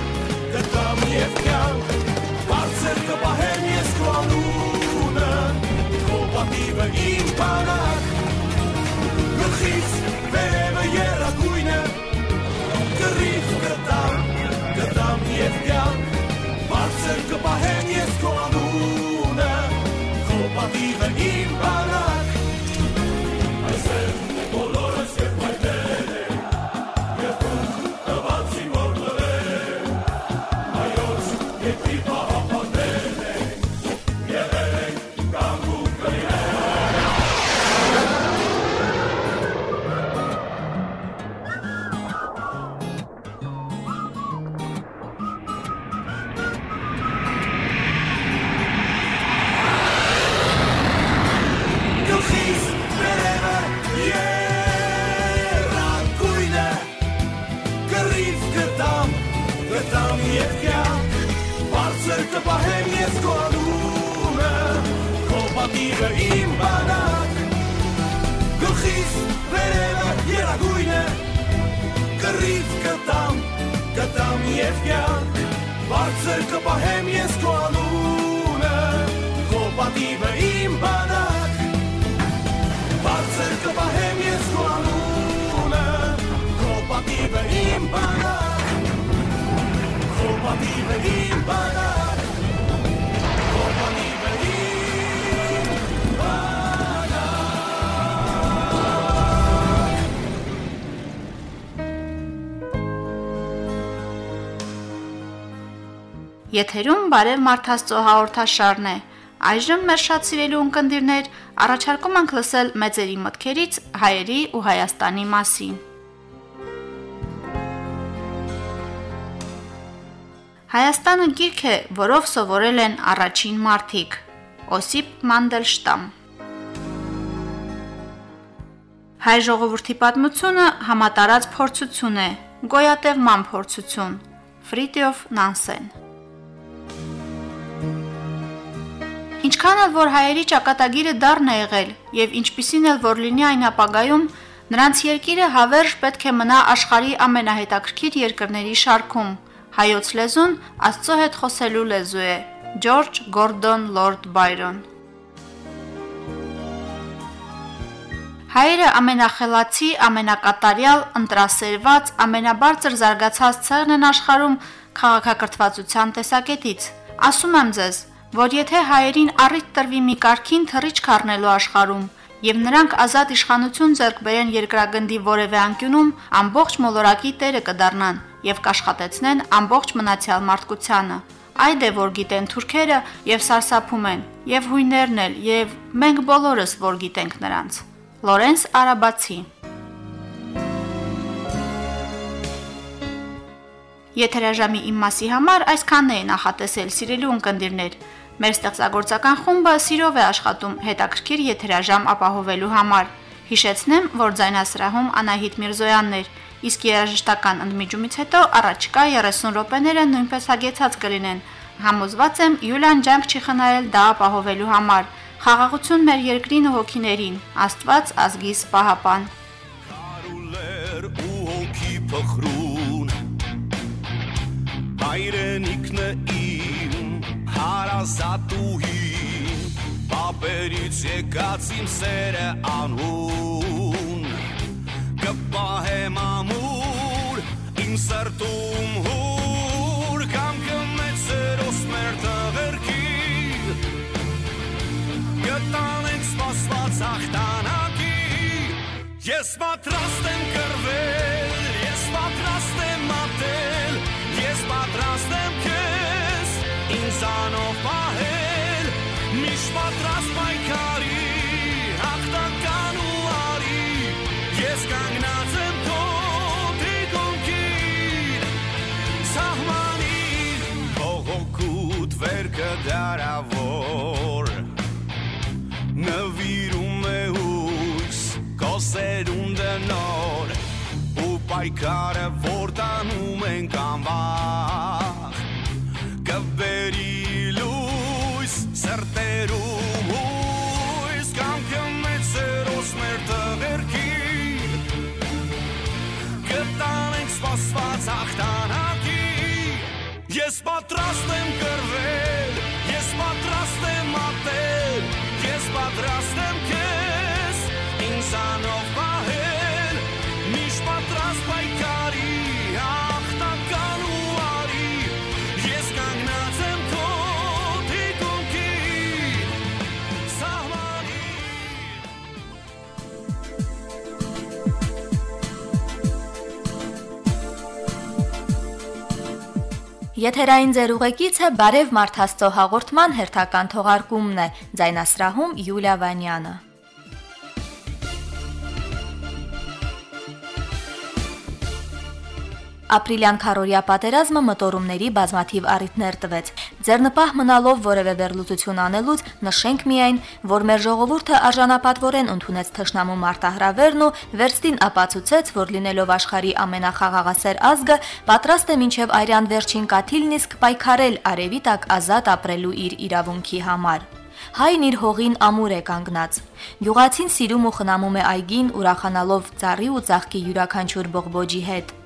Speaker 6: կտամ եւ կյանք բարձր կպահեմ ես քո անունը քո պատիվը իմ բանակ գլխից վերևը երագույնը կռիվ կտամ կտամ բարձր կպահեմ ես քո անունը կպահեմ ես քո անունը քո պատիվը իմ բանակ բարձր կպահեմ ես քո անունը քո պատիվը իմ բանակ քո պատիվը իմ բանակ
Speaker 1: Եթերում բարև Մարթաստո հաղորդաշարն է։ Այժմ մեր շատ սիրելի ունկնդիրներ առաջարկում ենք լսել մեծերի մտքերից հայերի ու Հայաստանի մասին։ Հայաստանը գիրք է, որով սովորել են առաջին մարդիկ։ Օսիպ Մանդելշտամ Հայ ժողովրդի պատմությունը համատարած փորձություն է, գոյատևման փորձություն։ Ֆրիտիոֆ Նանսեն Ինչքան էլ որ հայերի ճակատագիրը դառն է եղել եւ ինչպիսին էլ որ լինի այն ապագայում, նրանց երկիրը հավերժ պետք է մնա աշխարհի ամենահետաքրքիր երկրների շարքում։ Հայոց լեզուն Աստծո հետ խոսելու լեզու է։ Ջորջ Գորդոն Լորդ Բայրոն Հայերը ամենախելացի, ամենակատարյալ, ընտրասերված, ամենաբարձր զարգացած ցեղն են աշխարհում քաղաքակրթվածության տեսակետից։ Ասում եմ ձեզ, որ եթե հայերին առիթ տրվի մի կարքին թռիչք առնելու աշխարհում եւ նրանք ազատ իշխանություն ձեռք բերեն երկրագնդի որևէ անկյունում, ամբողջ մոլորակի տերը կդառնան եւ կաշխատեցնեն ամբողջ մնացյալ մարդկությանը։ Այդ է որ գիտեն թուրքերը եւ սարսափում են, եւ հույներն էլ, եւ մենք բոլորս որ գիտենք նրանց։ Լորենս Արաբացի Եթերաժամի իմ մասի համար այսքանն է նախատեսել սիրելի ունկնդիրներ։ Մեր ստեղծագործական խումբը սիրով է աշխատում հետաքրքիր եթերաժամ ապահովելու համար։ Հիշեցնեմ, որ ձայնասրահում Անահիտ Միրզոյանն էր, իսկ երաժշտական ընդմիջումից հետո առաջկա 30 րոպեները նույնպես հագեցած կլինեն։ Համոզված եմ Յուլիան ջանք չի խնայել դա ապահովելու համար։ Խաղաղություն մեր երկրին ու հոգիներին։ Աստված ազգիս պահապան։
Speaker 6: Կարուլեր ու հոգի փխրուն Հայրենիքն է իմ հարազատուհին Պապերից եկած իմ սերը անհուն Կպահեմ ամուր իմ սրտում հուր Կամ կմեցերոս մեր տղերքի Գտանենք սպասված աղտանակի Ես պատրաստ եմ կրվել պահել Միշտ պատրաստ պայքարի Հաղթական ու արի Ես կանգնած եմ քո դիգոնքին Սահմանին Փողոքուտ վերքը դարավոր նվիրում է հույս կոսերունդը նոր ու պայքարը որ տանում ենք անվախ սպասված աղտանակի Ես պատրաստ եմ կրվել, ես պատրաստ եմ ատել, ես պատրաստ եմ
Speaker 2: Եթերային ձեր ուղեկիցը Բարև Մարթաստո հաղորդման հերթական թողարկումն է։ Ձայնասրահում Յուլիա Վանյանը։ Ապրիլյան քարորիա պատերազմը մտորումների բազմաթիվ առիթներ տվեց։ Ձեռնպահ մնալով որևէ վերլուծություն անելուց նշենք միայն, որ մեր ժողովուրդը արժանապատվորեն ընդունեց թշնամու մարտահրավերն ու վերստին ապացուցեց, որ լինելով աշխարհի ամենախաղաղասեր ազգը, պատրաստ է մինչև արյան վերջին կաթիլն իսկ պայքարել արևի տակ ազատ ապրելու իր իրավունքի համար։ Հայն իր հողին ամուր է կանգնած։ Գյուղացին սիրում ու խնամում է այգին, ուրախանալով ծառի ու ծաղկի յուրաքանչյուր բողբոջի հետ։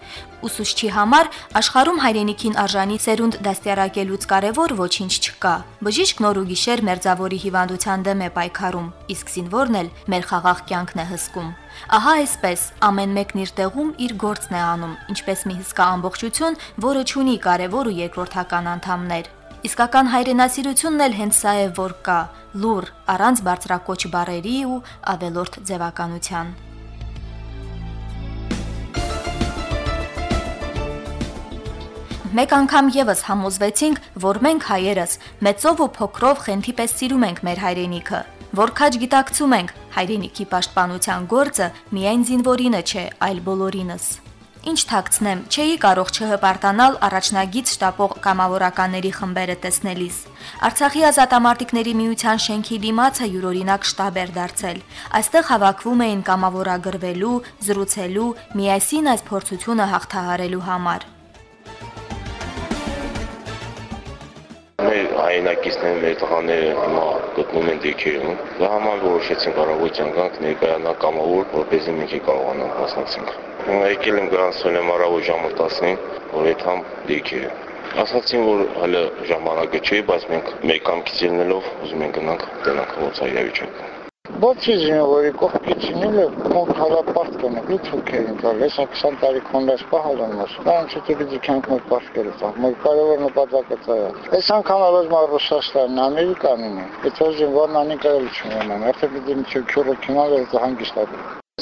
Speaker 2: Ուսուցչի համար աշխարհում հայրենիքին արժանի սերունդ դաստիարակելուց կարևոր ոչինչ չկա։ Բժիշկն օր ու գիշեր մերձավորի հիվանդության դեմ է պայքարում, իսկ զինվորն էլ մեր խաղաղ կյանքն է հսկում։ Ահա այսպես, ամեն մեկն իր տեղում իր գործն է անում, ինչպես մի հսկա ամբողջություն, որը ունի կարևոր ու երկրորդական անդամներ։ Իսկական հայրենասիրությունն էլ հենց սա է, որ կա՝ լուր, առանց բարձրակոչ բարերի ու ավելորդ ձևականության։ Մեկ անգամ եւս համոզվեցինք, որ մենք հայերս մեծով ու փոքրով խենթի պես սիրում ենք մեր հայրենիքը, որ քաջ գիտակցում ենք հայրենիքի պաշտպանության գործը միայն զինվորինը չէ, այլ բոլորինս։ Ինչ թաքցնեմ, չէի կարող չհպարտանալ առաջնագից շտապող կամավորականների խմբերը տեսնելիս։ Արցախի ազատամարտիկների միության շենքի դիմացը յուրօրինակ շտաբ էր դարձել։ Այստեղ հավաքվում էին կամավորագրվելու, զրուցելու, միասին այս փորձությունը հաղթահարելու համար։
Speaker 7: մեր հայնակիցները, մեր տղաները հիմա գտնում են դիրքերում։ Դա համար որոշեցինք առավոտյան գանք ներկայանալ կամավոր, որպեսզի մենք կարողանանք մասնակցենք։ եկել եմ գրանցվել եմ առավոտ ժամը 10-ին, որ այդհամ դիրքերը։ Ասացին, որ հələ ժամանակը չի, բայց մենք մեր կամքից ելնելով ուզում ենք գնանք է իրավիճակը։
Speaker 8: Բացի զինվորի կողքից ինելը կոնք հալապարտ կնա, մի թուքերին տալ, հեսա 20 տարի քոնդաս պահալան մաս։ Դա ինչ թե գիտի կյանք մեր պաշկել է, մեր կարևոր նպատակը դա է։ Այս անգամ առանց մա Ռուսաստանն, Ամերիկանն է։ Այդ զինվորն անի կարելի չունենան, արդեն դիտի մի քյուրը կինալ է հանգիստ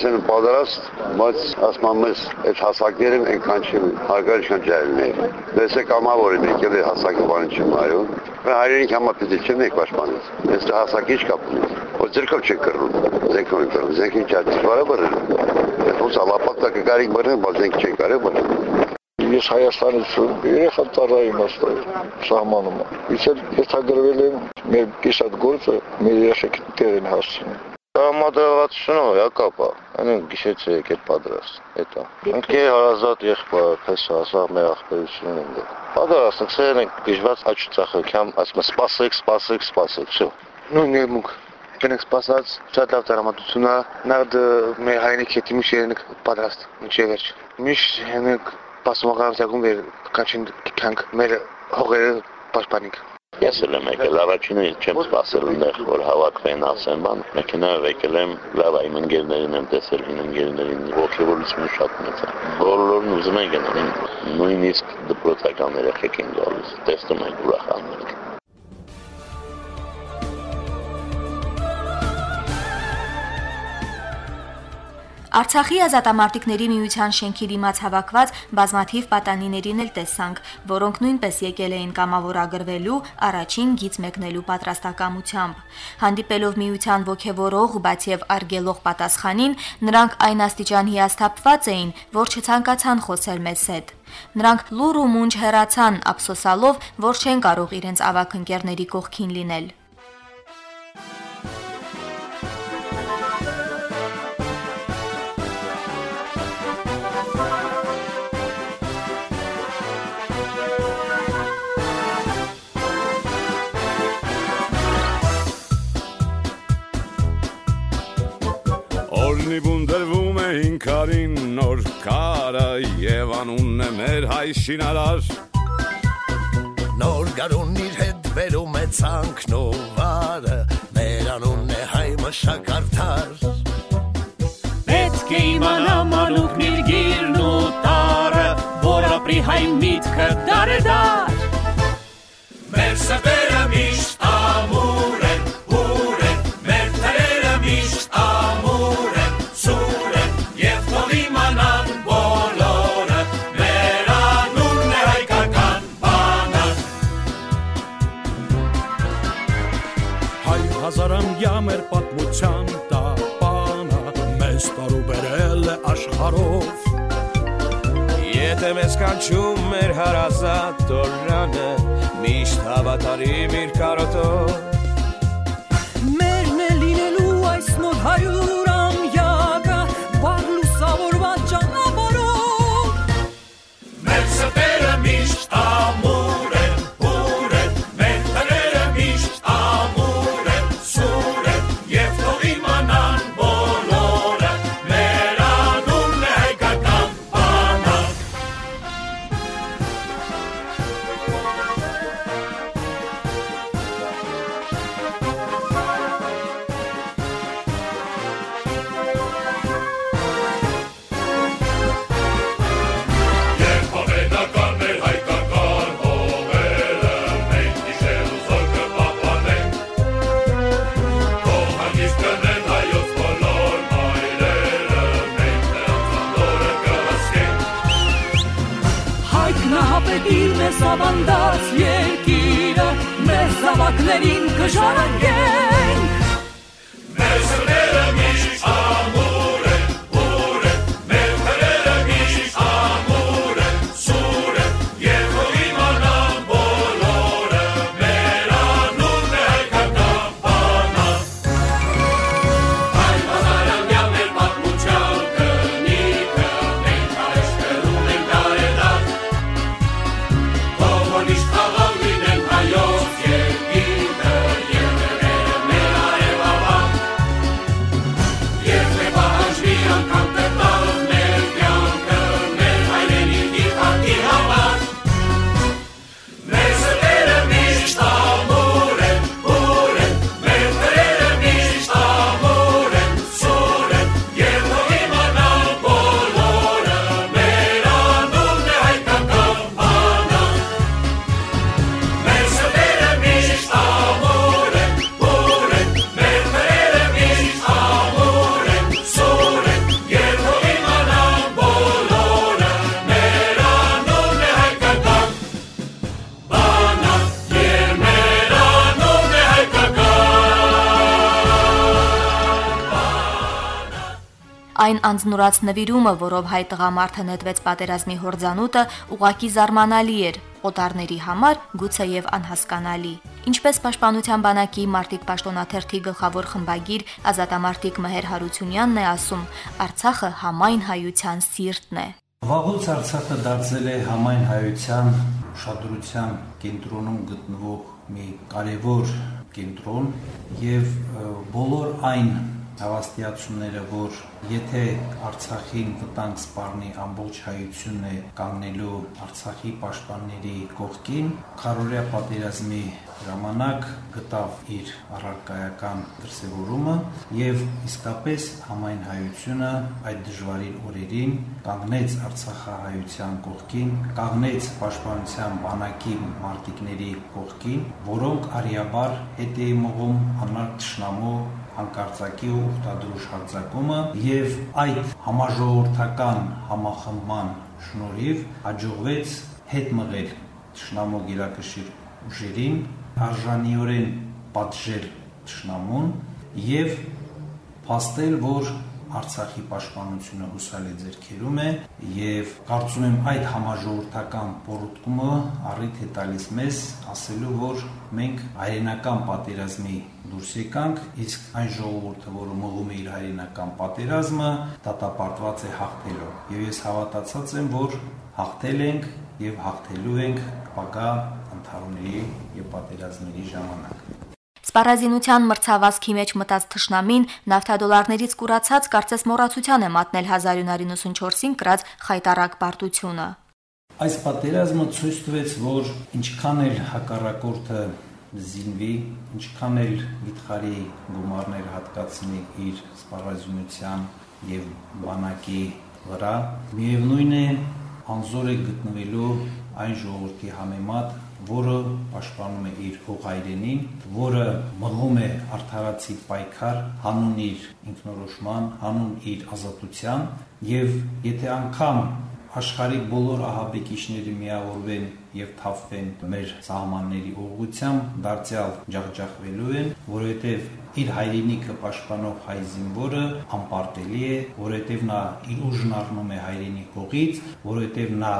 Speaker 9: Sen պատրաստ, բայց ասում ես, այդ հասակները այնքան չի հարգարի չեն ջայլներ։ Դեսե կամավորը եկել է հասակի բանը չնայում։ Մենք հայրենիք համա պիտի չենք պաշտպանել։ Այս հասակի ինչ կապ ունի։ Որ ձերքով չեք կռնում։ Ձերքով եք կռնում։ Ձերքին չա դժվարը բռնել։ Ոնց ալապատա կգարիկ բռնել, բայց ձերք չեն կարել բռնել։
Speaker 8: Ես Հայաստանից երեխա ծառայի մասով սահմանում եմ։ Իսկ հետագրվել եմ մեր կիսատ գործը մեր երեխեք տեղ են հասցնում։
Speaker 7: Տրամադրվածությունը հակապա։ Այն գիշեցի եկել պատրաստ։ Հետո։ Ինքը հարազատ եղբայր, պես ասա մեր ախպերությունն են։ Պատրաստ, ցերն են դժվար աչուծախը, կամ ասում սպասեք, սպասեք, սպասեք, всё։ Ну, не մուկ։ Կնեք սպասած, շատ լավ տրամադրություն է։ Նարդ մեր հայրենիք հետի միշտ երենք պատրաստ։ Ինչի վերջ։ Միշտ հենեք պասմողանցակում վեր կանչին կյանք մեր հողերը պաշտպանիկ։
Speaker 10: Ես էլ եմ եկել առաջինը չեմ սպասել այնտեղ որ հավաքվեն ասեն բան մեքենայով եկել եմ լավ այ ընկերներին եմ տեսել իմ ընկերներին ողջավորությունը շատ մեծ է բոլորն ուզում են գնալ նույնիսկ դպրոցական երեխեք են գալիս տեսնում են ուրախանում են
Speaker 2: Արցախի ազատամարտիկների միության շենքի դիմաց հավաքված բազմաթիվ պատանիներին էլ տեսանք, որոնք նույնպես եկել էին կամավորագրվելու առաջին գից մեկնելու պատրաստակամությամբ։ Հանդիպելով միության ողևորող, բայց եւ արգելող պատասխանին, նրանք այն աստիճան հիասթափված էին, որ չցանկացան խոսել մեզ հետ։ Նրանք լուր ու մունջ հեռացան, ափսոսալով, որ չեն կարող իրենց ավակ ընկերների կողքին լինել։
Speaker 6: Օրնիբուն դրվում է ինքարին նոր կարը եւ անունն է մեր հայ շինարար
Speaker 11: Նոր գարուն իր հետ վերում է ցանքն ու վարը մեր անունն է հայ մշակարդար
Speaker 12: Պետք է իմանա մանուկն իր գիրն ու տարը որ ապրի հայ միտքը դարեդար
Speaker 6: Մեր սրտերը միշտ
Speaker 13: կանչում մեր հարազատ տորանը միշտ հավատարիմ իր կարոտով
Speaker 12: Մերն է լինելու այս նոր հայուր
Speaker 2: Այն անձնուրաց նվիրումը, որով հայ տղամարդը նետվեց պատերազմի հորձանուտը, ուղակի զարմանալի էր, օտարների համար գուցեև անհասկանալի։ Ինչպես Պաշտպանության բանակի Մարտիկ Պաշտոնաթերթի գլխավոր խմբագիր Ազատամարտիկ Մհեր Հարությունյանն է ասում, Արցախը համայն հայության սիրտն է։
Speaker 14: Վաղուց Արցախը դարձել է համայն հայության ուշադրության կենտրոնում գտնվող մի կարևոր կենտրոն եւ բոլոր այն հավաստիացումները, որ եթե Արցախին վտանգ սպառնի ամբողջ հայությունն է կանգնելու Արցախի պաշտպանների կողքին, քարորիա պատերազմի ժամանակ գտավ իր առարկայական դրսևորումը եւ իսկապես համայն հայությունը այդ դժվարին օրերին կանգնեց Արցախահայության կողքին, կանգնեց պաշտպանության բանակի մարտիկների կողքին, որոնք արիաբար հետ էին մղում անարկ ճշնամու հանկարծակի ու ուխտադրուժ հարձակումը եւ այդ համաժողովրդական համախմբման շնորհիվ հաջողվեց հետ մղել ճշնամու գիրակշիռ ուժերին արժանիորեն պատժել ճշնամուն եւ փաստել, որ Արցախի պաշտպանությունը հուսալի ձեռքերում է եւ կարծում եմ այդ համաժողովրդական պորոտկումը առիթ է տալիս մեզ ասելու, որ մենք հայրենական պատերազմի դուրս եկանք, իսկ այն ժողովուրդը, որը մղում է իր հայրենական պատերազմը, դատապարտված է հաղթելով։ Եվ ես հավատացած եմ, որ հաղթել ենք եւ հաղթելու ենք ապագա ընթարումների եւ պատերազմների ժամանակ։
Speaker 2: Սպառազինության մրցավազքի մեջ մտած թշնամին նավթադոլարներից կուրացած կարծես մոռացության է մատնել 1994-ին կրած խայտարակ պարտությունը։
Speaker 14: Այս պատերազմը ցույց տվեց, որ ինչքան էլ հակառակորդը զինվի, ինչքան էլ վիթխարի գումարներ հատկացնի իր սպառազինության եւ բանակի վրա, միևնույն է անզոր է գտնվելու այն ժողովրդի համեմատ, որը պաշտպանում է իր հողայրենին, որը մղում է արդարացի պայքար հանուն իր ինքնորոշման, հանուն իր ազատության եւ եթե անգամ աշխարհի բոլոր ահաբեկիչները միավորվեն եւ թափվեն մեր սահմանների ուղղությամբ, դարձյալ ջախջախվելու են, որովհետեւ իր հայրենիքը պաշտպանող հայ զինվորը անպարտելի է, որովհետեւ նա իր ուժն առնում է հայրենի կողից, որովհետեւ նա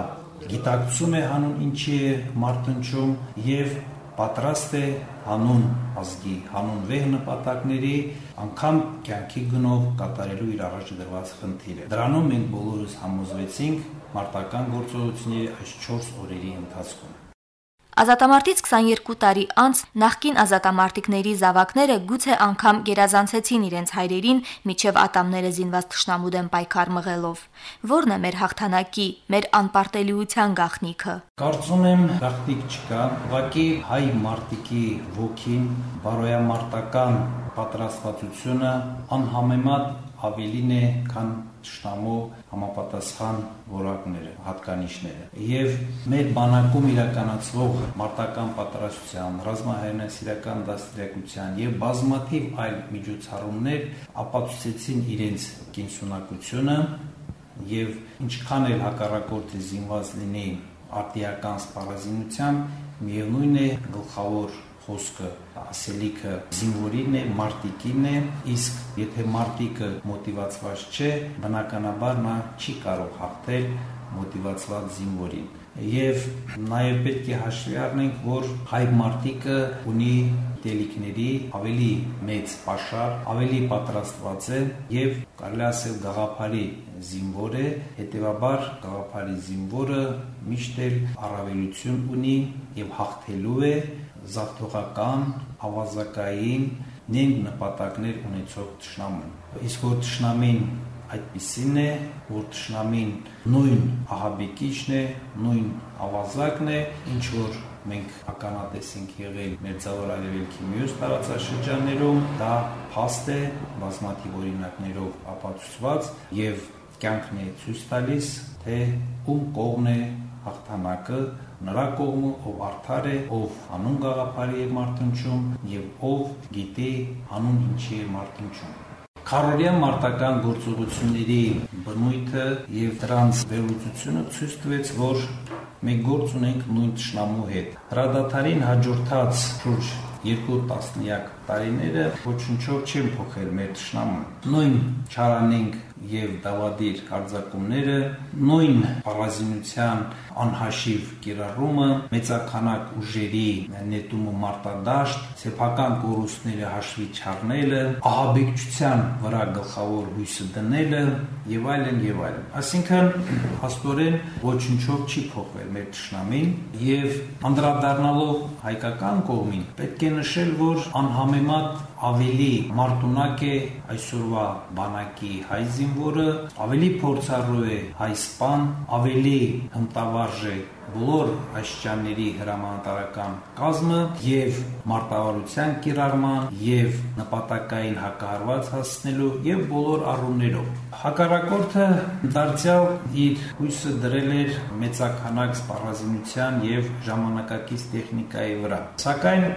Speaker 14: գիտակցում է հանուն ինչի է մարտնչում եւ պատրաստ է հանուն ազգի, հանուն վեհ նպատակների անգամ կյանքի գնով կատարելու իր առաջ դրված խնդիրը։ Դրանում մենք բոլորս համոզվեցինք մարտական գործողությունների այս 4 օրերի ընթացքում։
Speaker 2: Ազատամարտից 22 տարի անց նախկին ազատամարտիկների զավակները գուցե անգամ գերազանցեցին իրենց հայրերին միջև ատամները զինված թշնամու դեմ պայքար մղելով։ Որն է մեր հաղթանակի, մեր անպարտելիության գաղտնիքը։
Speaker 14: Կարծում եմ գաղտնիք չկա, ուղղակի հայ մարտիկի ոգին, բարոյամարտական պատրաստվածությունը անհամեմատ ավելին է, քան ճշտամու համապատասխան որակները, հատկանիշները։ Եվ մեր բանակում իրականացվող մարտական պատրաստության, ռազմահայրենասիրական դաստիարակության եւ բազմաթիվ այլ միջոցառումներ ապացուցեցին իրենց կենսունակությունը եւ ինչքան էլ հակառակորդը զինված լինի արտիական սպառազինությամբ միևնույն է գլխավոր խոսքը ասելիքը զինվորին է, մարտիկին է, իսկ եթե մարտիկը մոտիվացված չէ, բնականաբար նա չի կարող հաղթել մոտիվացված զինվորին եւ նաեւ պետք է հաշվի առնենք, որ հայ մարտիկը ունի տելիքների ավելի մեծ pašար, ավելի պատրաստված է եւ կարելի ասել գաղափարի զինվոր է, հետեւաբար գաղափարի զինվորը միշտ էլ առավելություն ունի եւ հաղթելու է զավթողական, ավազակային նենք նպատակներ ունեցող ճշնամուն։ Իսկ որ ճշնամին այդպիսին է, որ ճշնամին նույն ահաբեկիչն է, նույն ավազակն է, ինչ որ մենք ականատես ենք եղել Մերձավոր Արևելքի մյուս տարածաշրջաններում, դա փաստ է բազմաթիվ օրինակներով ապացուցված եւ կյանքն է ցույց տալիս, թե ում կողմն է հաղթանակը նրա կողմը, ով արդար է, ով անուն գաղափարի է մարտնչում եւ ով գիտի անուն ինչի է մարտնչում։ Քարորյան մարտական գործողությունների բնույթը եւ դրանց վերլուծությունը ցույց տվեց, որ մենք գործ ունենք նույն ճշնամու հետ։ Հրադադարին հաջորդած շուրջ երկու տասնյակ տարիները ոչնչով չեն փոխել մեր ճշնամուն։ Նույն չարանենք եւ դավադիր արձակումները, նույն պարազինության անհաշիվ կիրառումը, մեծականակ ուժերի նետումը մարտադաշտ, սեփական կորուստները հաշվի չառնելը, ահաբեկչության վրա գլխավոր հույսը դնելը եւ այլն եւ այլն։ Այսինքն հաստորեն ոչնչով չի փոխվել մեր ճշնամին եւ անդրադառնալով հայկական կողմին պետք է նշել, որ անհամեմատ ավելի մարտունակ է այսօրվա բանակի հայ զինվորը, ավելի փորձառու է հայ սպան, ավելի հմտավարժ է բոլոր աշճանների հրամանատարական կազմը եւ մարտավարության կիրառման եւ նպատակային հակահարված հասնելու եւ բոլոր առումներով հակառակորդը դարձյալ իր հույսը դրել էր մեծականակ սպառազինության եւ ժամանակակից տեխնիկայի վրա սակայն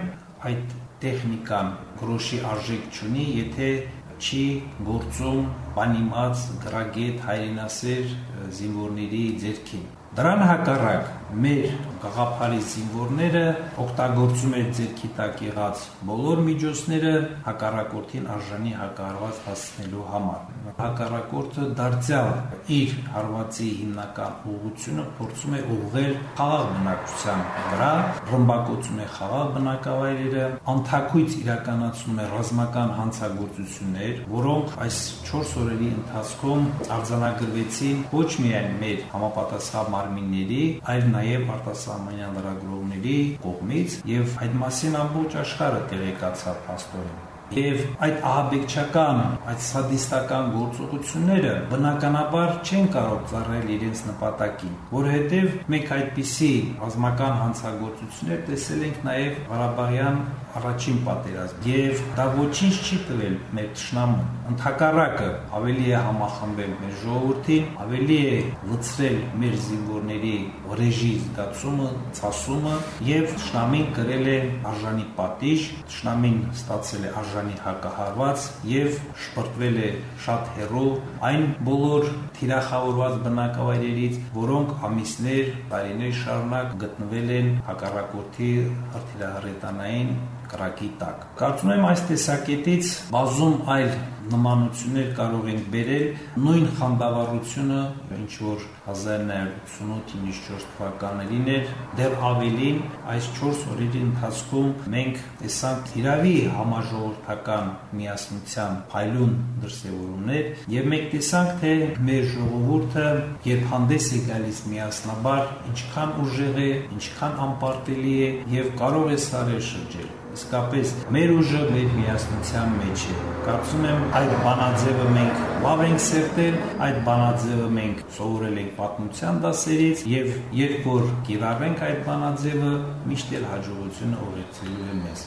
Speaker 14: այդ տեխնիկան գրոշի արժեք չունի, եթե չի գործում բանիմաց գրագետ հայրենասեր զինվորների ձեռքին։ Դրան հակառակ մեր գաղափարի զինվորները օգտագործում են ձերքի տակ եղած բոլոր միջոցները հակառակորդին արժանի հակարված հասնելու համար։ Հակառակորդը դարձյալ իր հարվածի հիմնական ուղղությունը փորձում է ուղղել խաղաղ բնակչության վրա, ռմբակոծում է խաղաղ բնակավայրերը, անթակույց իրականացնում է ռազմական հանցագործություններ, որոնք այս 4 օրերի ընթացքում արձանագրվեցին ոչ միայն մեր համապատասխան մարմինների, այլ նաև արտասահմանյան լրագրողների կողմից եւ այդ մասին ամբողջ աշխարհը տեղեկացավ փաստորեն եւ այդ ահաբեկչական, այդ սադիստական գործողությունները բնականաբար չեն կարող ծառայել իրենց նպատակին, որովհետեւ մենք այդպիսի ռազմական հանցագործություններ տեսել ենք նաեւ Ղարաբաղյան առաջին պատերազմ եւ դա ոչինչ չի տվել մեր ճշնամուն ընդհակառակը ավելի է համախմբել մեր ժողովրդին ավելի է լցրել մեր զինվորների ռեժի զգացումը ցասումը եւ ճշնամին գրել է արժանի պատիժ ճշնամին ստացել է արժանի հակահարված եւ շպրտվել է շատ հեռու այն բոլոր թիրախավորված բնակավայրերից որոնք ամիսներ տարիներ շարունակ գտնվել են հակառակորդի հրթիռահրետանային կրակի տակ։ Կարծում եմ այս տեսակետից բազում այլ նմանություններ կարող ենք բերել նույն խանդավառությունը, ինչ որ 1988-94 թվականներին էր, դեռ ավելին այս 4 օրերի ընթացքում մենք տեսանք իրավի համաժողովրդական միասնության փայլուն դրսևորումներ եւ մենք տեսանք թե մեր ժողովուրդը երբ հանդես է գալիս միասնաբար, ինչքան ուժեղ է, ինչքան անպարտելի է եւ կարող է սարեր շրջել իսկապես մեր ուժը մեր միասնության մեջ է։ Կարծում եմ այդ բանաձևը մենք լավ ենք սերտել, այդ բանաձևը մենք սովորել ենք պատմության դասերից եւ երբ որ կիրառենք այդ բանաձևը, միշտ էլ հաջողությունը ուղեկցելու է մեզ։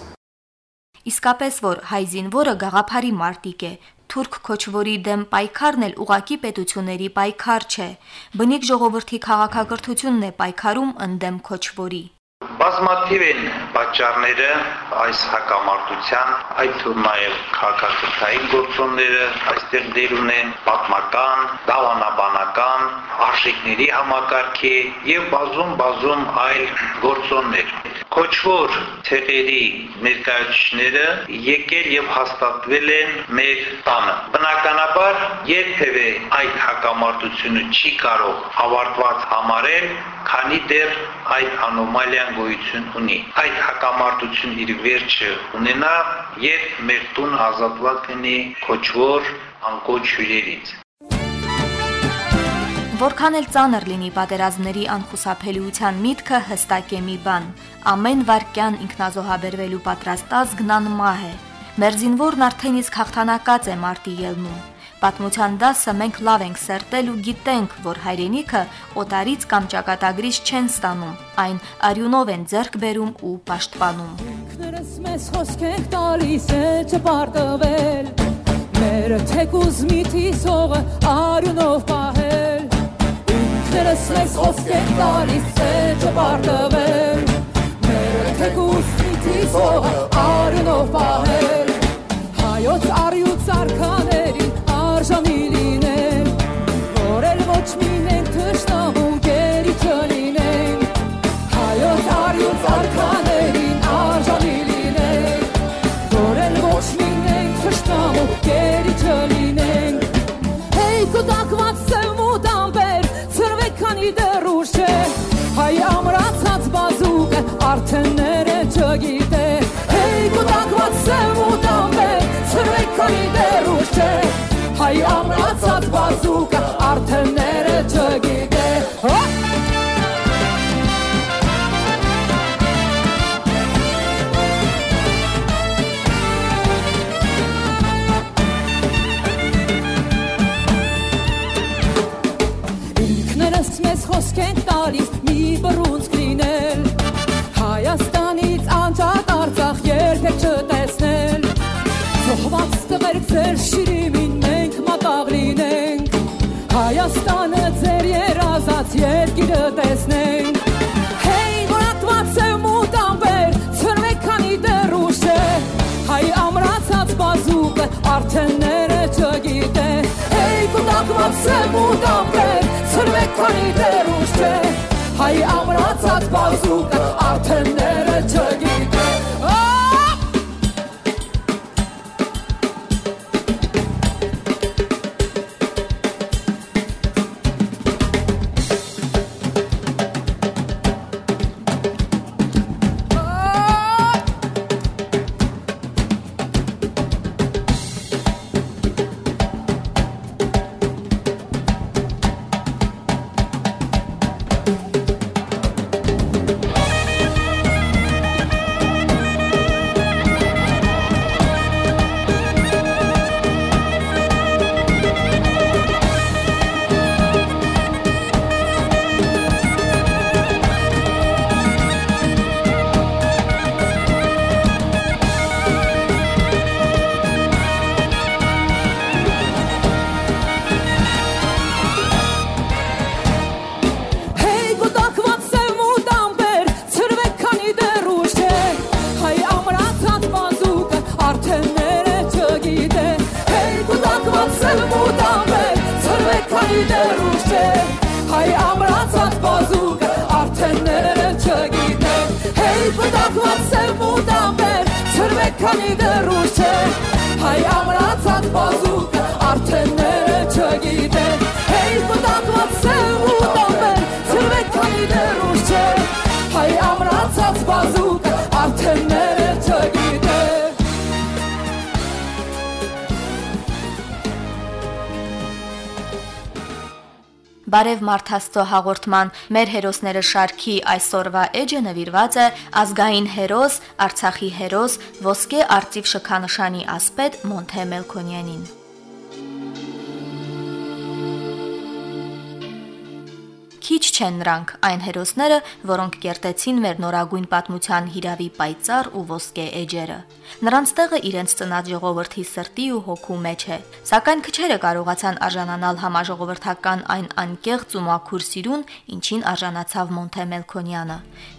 Speaker 2: Իսկապես որ հայ զինվորը գաղափարի մարտիկ է, թուրք քոչվորի դեմ պայքարն էլ ուղակի պետությունների պայքար չէ։ Բնիկ ժողովրդի քաղաքակրթությունն է պայքարում ընդդեմ քոչվորի։
Speaker 15: Բազմաթիվ են պատճառները այս հակամարտության, այդ թվում նաև քաղաքացիային գործոնները այստեղ դեր ունեն, պատմական, դավանաբանական, արժեքների համակարգի եւ բազում-բազում այլ գործոններ կոչվոր ցեղերի ներկայացուցիչները եկել եւ հաստատվել են մեր տանը։ Բնականաբար երբևէ այդ հակամարտությունը չի կարող ավարտված համարել, քանի դեռ այդ անոմալիան գոյություն ունի։ Այդ հակամարտությունը իր վերջը ունենա, երբ մեր տուն ազատված կլինի կոչվոր անկոչ հյուրերից։
Speaker 2: Որքան էլ ծանր լինի պատերազմների անխուսափելիության միտքը հստակ է մի բան. ամեն վարքյան ինքնազոհաբերվելու պատրաստած գնան մահ է։ Մեր զինվորն արդեն իսկ հաղթանակած է մարտի ելնում։ Պատմության դասը մենք լավ ենք սերտել ու գիտենք, որ հայրենիքը օտարից կամ ճակատագրից չեն ստանում, այն արյունով են ձեռք բերում ու պաշտպանում։
Speaker 16: Ինքներս մեզ խոսք ենք տալիս է չպարտվել, մեր թեկուզ միթիսողը արյունով պահել, ինքներս մեզ խոսք ենք տալիս է չպարտվել, մեր թեկուզ միթիսողը արյունով պահել, հայոց արյուց ամրացած բազուկը արդեն արդեն ները չգիտե Հեյ կուտակված է մութ ամբեր ծրվեք քանի դեռ ուշ է Հայ ամրացած բազուկը արդեն ները չգիտե
Speaker 2: Բարև Մարթաստո հաղորդման մեր հերոսները շարքի այսօրվա էջը նվիրված է ազգային հերոս Արցախի հերոս ոսկե արծիվ շքանշանի ասպետ Մոնթե Մելքոնյանին։ Քիչ չեն նրանք, այն հերոսները, որոնք կերտեցին մեր նորագույն պատմության հիրավի պայծառ ու ոսկե էջերը։ Նրանց տեղը իրենց ծնած ժողովրդի սրտի ու հոգու մեջ է։ Սակայն քչերը կարողացան արժանանալ համաժողովրդական այն անկեղծ ու մաքուր սիրուն, ինչին արժանացավ Մոնթե Մելքոնյանը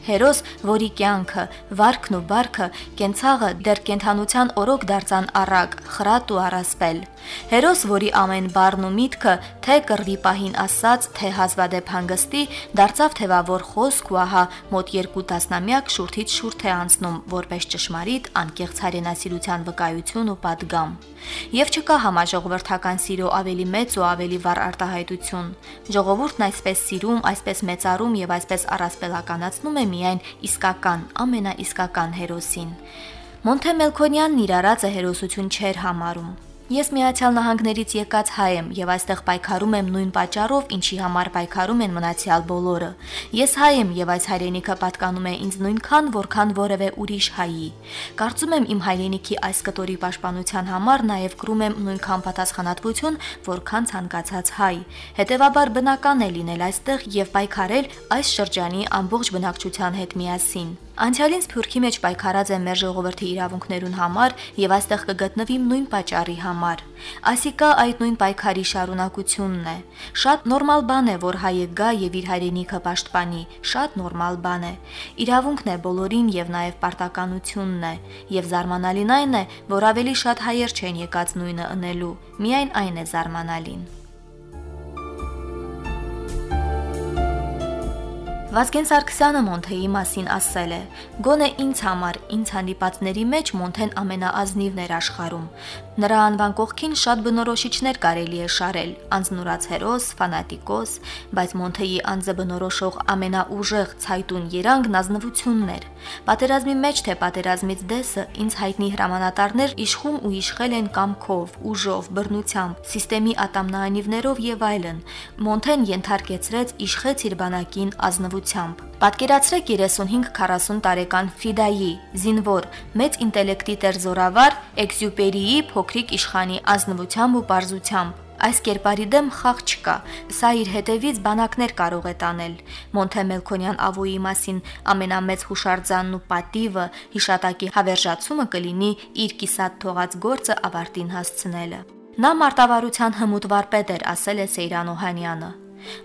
Speaker 2: հերոս, որի կյանքը, վարկն ու բարքը, կենցաղը դեռ կենթանության օրոք դարձան առակ, խրատ ու առասպել։ Հերոս, որի ամեն բառն ու միտքը, թե կռվի պահին ասած, թե հազվադեպ հանգստի, դարձավ թևավոր խոսք ու ահա մոտ երկու տասնամյակ շուրթից շուրթ է անցնում, որպես ճշմարիտ անկեղծ հայրենասիրության վկայություն ու падգամ։ Եվ չկա համաժողովրդական սիրո ավելի մեծ ու ավելի վառ արտահայտություն։ Ժողովուրդն այսպես սիրում, այսպես մեծարում եւ այսպես առասպելականացնում է մի միայն իսկական, ամենաիսկական հերոսին։ Մոնթե Մելքոնյանն իր արածը հերոսություն չէր համարում։ Ես Միացյալ Նահանգներից եկած հայ եմ եւ այստեղ պայքարում եմ նույն պատճառով, ինչի համար պայքարում են մնացյալ բոլորը։ Ես հայ եմ եւ այս հայրենիքը պատկանում է ինձ նույնքան, որքան որևէ ուրիշ հայի։ Կարծում եմ իմ հայրենիքի այս կտորի պաշտպանության համար նաեւ կրում եմ նույնքան պատասխանատվություն, որքան ցանկացած հայ։ Հետևաբար բնական է լինել այստեղ եւ պայքարել այս շրջանի ամբողջ բնակչության հետ միասին։ Անցյալին Սփյուռքի մեջ պայքարած եմ մեր ժողովրդի իրավունքներուն համար եւ այստեղ կգտնվիմ նույն պատճառի համար։ Այսիկա այդ նույն պայքարի շարունակությունն է։ Շատ նորմալ բան է, որ հայը գա եւ իր հայրենիքը պաշտպանի, շատ նորմալ բան է։ Իրավունքն է բոլորին եւ նաեւ պարտականությունն է։ Եվ զարմանալին այն է, որ ավելի շատ հայեր չեն եկած նույնը ընելու։ Միայն այն է զարմանալին։ Վազգեն Սարգսյանը Մոնթեի մասին ասել է. «Գոնե ինձ համար, ինձ հանդիպածների մեջ Մոնթեն ամենաազնիվն էր աշխարում։ Նրա անվան կողքին շատ բնորոշիչներ կարելի է շարել՝ անznուրած հերոս, ֆանատիկոս, բայց Մոնթեի անձը բնորոշող ամենաուժեղ ցայտուն երանգն ազնվությունն էր։ Պատերազմի մեջ թե պատերազմից դեսը ինձ հայտնի հրամանատարներ իշխում ու իշխել են կամքով, ուժով, բռնությամբ, սիստեմի ատամնաանիվներով եւ այլն։ Մոնթեն ենթարկեցրեց իշխեց իր բանակին ազնվություն ուղղությամբ։ Պատկերացրեք 35-40 տարեկան Ֆիդայի, զինվոր, մեծ ինտելեկտի տեր զորավար Էքսյուպերիի փոքրիկ իշխանի ազնվությամբ ու པարզությամբ։ Այս կերպարի դեմ խաղ չկա։ Սա իր հետևից բանակներ կարող է տանել։ Մոնթե Մելքոնյան ավոյի մասին ամենամեծ հուշարձանն ու պատիվը հիշատակի հավերժացումը կլինի իր կիսատ թողած գործը ավարտին հասցնելը։ Նա մարտավարության հմուտ վարպետ էր, ասել է Սեյրան Օհանյանը։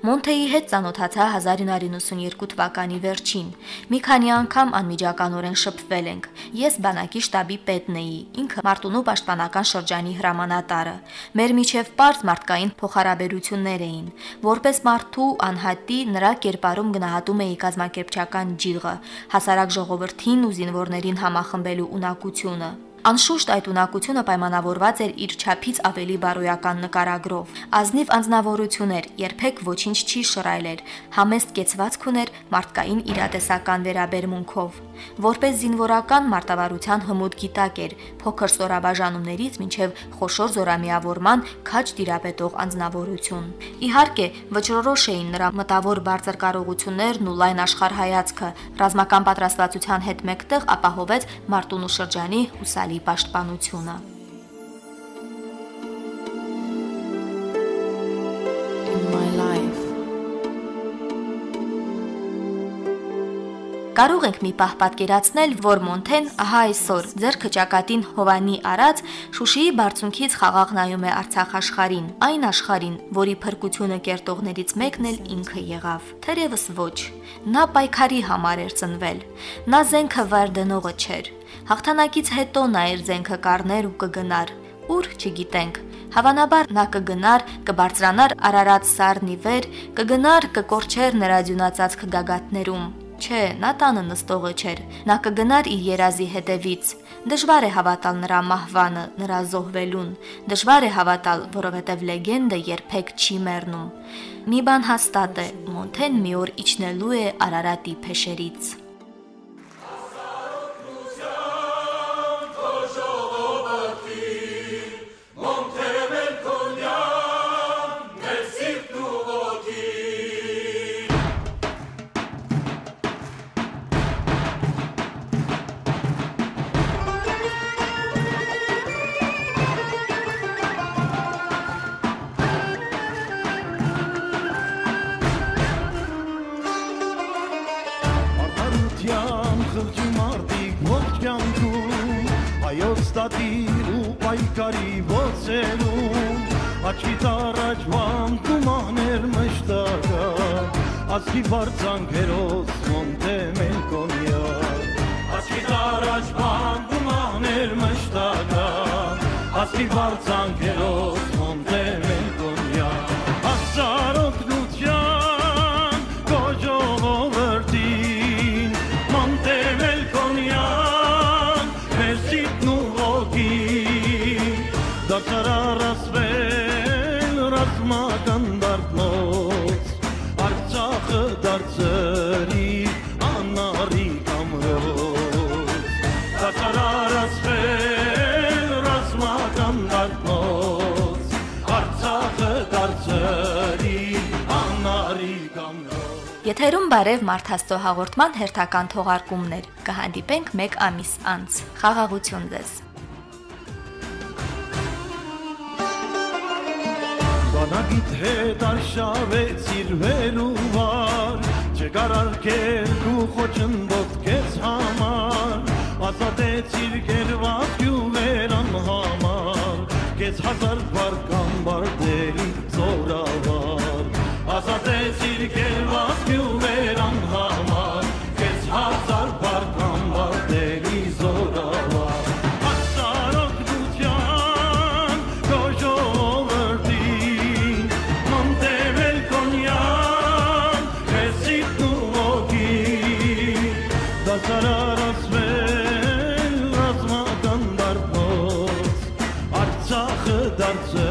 Speaker 2: Մոնթեի հետ ծանոթացա 1992 թվականի վերջին։ Մի քանի անգամ անմիջականորեն շփվել ենք։ Ես բանակի շտաբի պետն էի, ինքը Մարտունու պաշտպանական շրջանի հրամանատարը։ Մեր միջև པարզ մարդկային փոխհարաբերություններ էին։ Որպես մարդու անհատի նրա կերպարում գնահատում էի կազմակերպչական ջիղը, հասարակ ժողովրդին ու զինվորներին համախմբելու ունակությունը։ Անշուշտ այդ ունակությունը պայմանավորված էր իր չափից ավելի բարոյական նկարագրով։ Ազնիվ անznավորություն էր, երբեք ոչինչ չի շռայլեր, համեստ կեցվածք ուներ մարդկային իրատեսական վերաբերմունքով։ Որպես զինվորական մարտավարության հմուտ գիտակ էր, փոքր ստորաբաժանումներից մինչև խոշոր զորամիավորման քաջ դիրապետող անznավորություն։ Իհարկե, վճռորոշ էին նրա մտավոր բարձր կարողություններն ու լայն աշխարհայացքը, ռազմական պատրաստվածության հետ մեկտեղ ապահովեց Մարտունու շրջանի հուսալի Իսրայելի պաշտպանությունը։ Կարող ենք մի պահ պատկերացնել, որ Մոնթեն ահա այսօր ձերքը ճակատին Հովանի արած Շուշիի բարձունքից խաղաղ նայում է Արցախ աշխարին, այն աշխարին, որի փրկությունը կերտողներից մեկն էլ ինքը եղավ։ Թերևս ոչ։ Նա պայքարի համար էր ծնվել։ Նա զենքը վար դնողը չէր։ Հաղթանակից հետո նա իր զենքը կառներ ու կգնար։ Ուր չգիտենք։ Հավանաբար նա կգնար, կբարձրանար Արարատ սառնի վեր, կգնար, կկորչեր նրա դյունացած գագաթներում։ Չէ, նա տանը նստողը չէր։ Նա կգնար իր երազի հետևից։ Դժվար է հավատալ նրա մահվանը, նրա զոհվելուն։ Դժվար է հավատալ, որովհետև լեգենդը երբեք չի մեռնում։ Մի բան հաստատ է, Մոնթեն մի օր իջնելու է Արարատի փեշերից։
Speaker 17: ստատիր ու պայքարի ոցերում աչքի առաջ վանքում աներ մշտակա ասկի բարձանք հերոս մոնտե մելկոնյա աչքի առաջ վանքում աներ մշտակա ասկի բարձանք հերոս
Speaker 2: Եթերում բարև Մարթաստո հաղորդման հերթական թողարկումներ։ Կհանդիպենք 1 ամիս անց։ Խաղաղություն ձեզ։
Speaker 17: Բանագիտ հետ արշավեցիր վերուվար Չկարարկեր դու խոչընդոտ կեզ համար Ազատեցիր գերված յուղեր անհամար Կեզ հազար բարկան բարդերի զորավար Ազատեցիր գերված յուղեր անհամար Կեզ հազար բարկան բարդերի զորավար Ասարոքնության կոժովրտին Մոնտեվել կոնյան Քեսիտ ու ոգին Դասարարասվել ռազմական դարբոց Արցախը դարձրի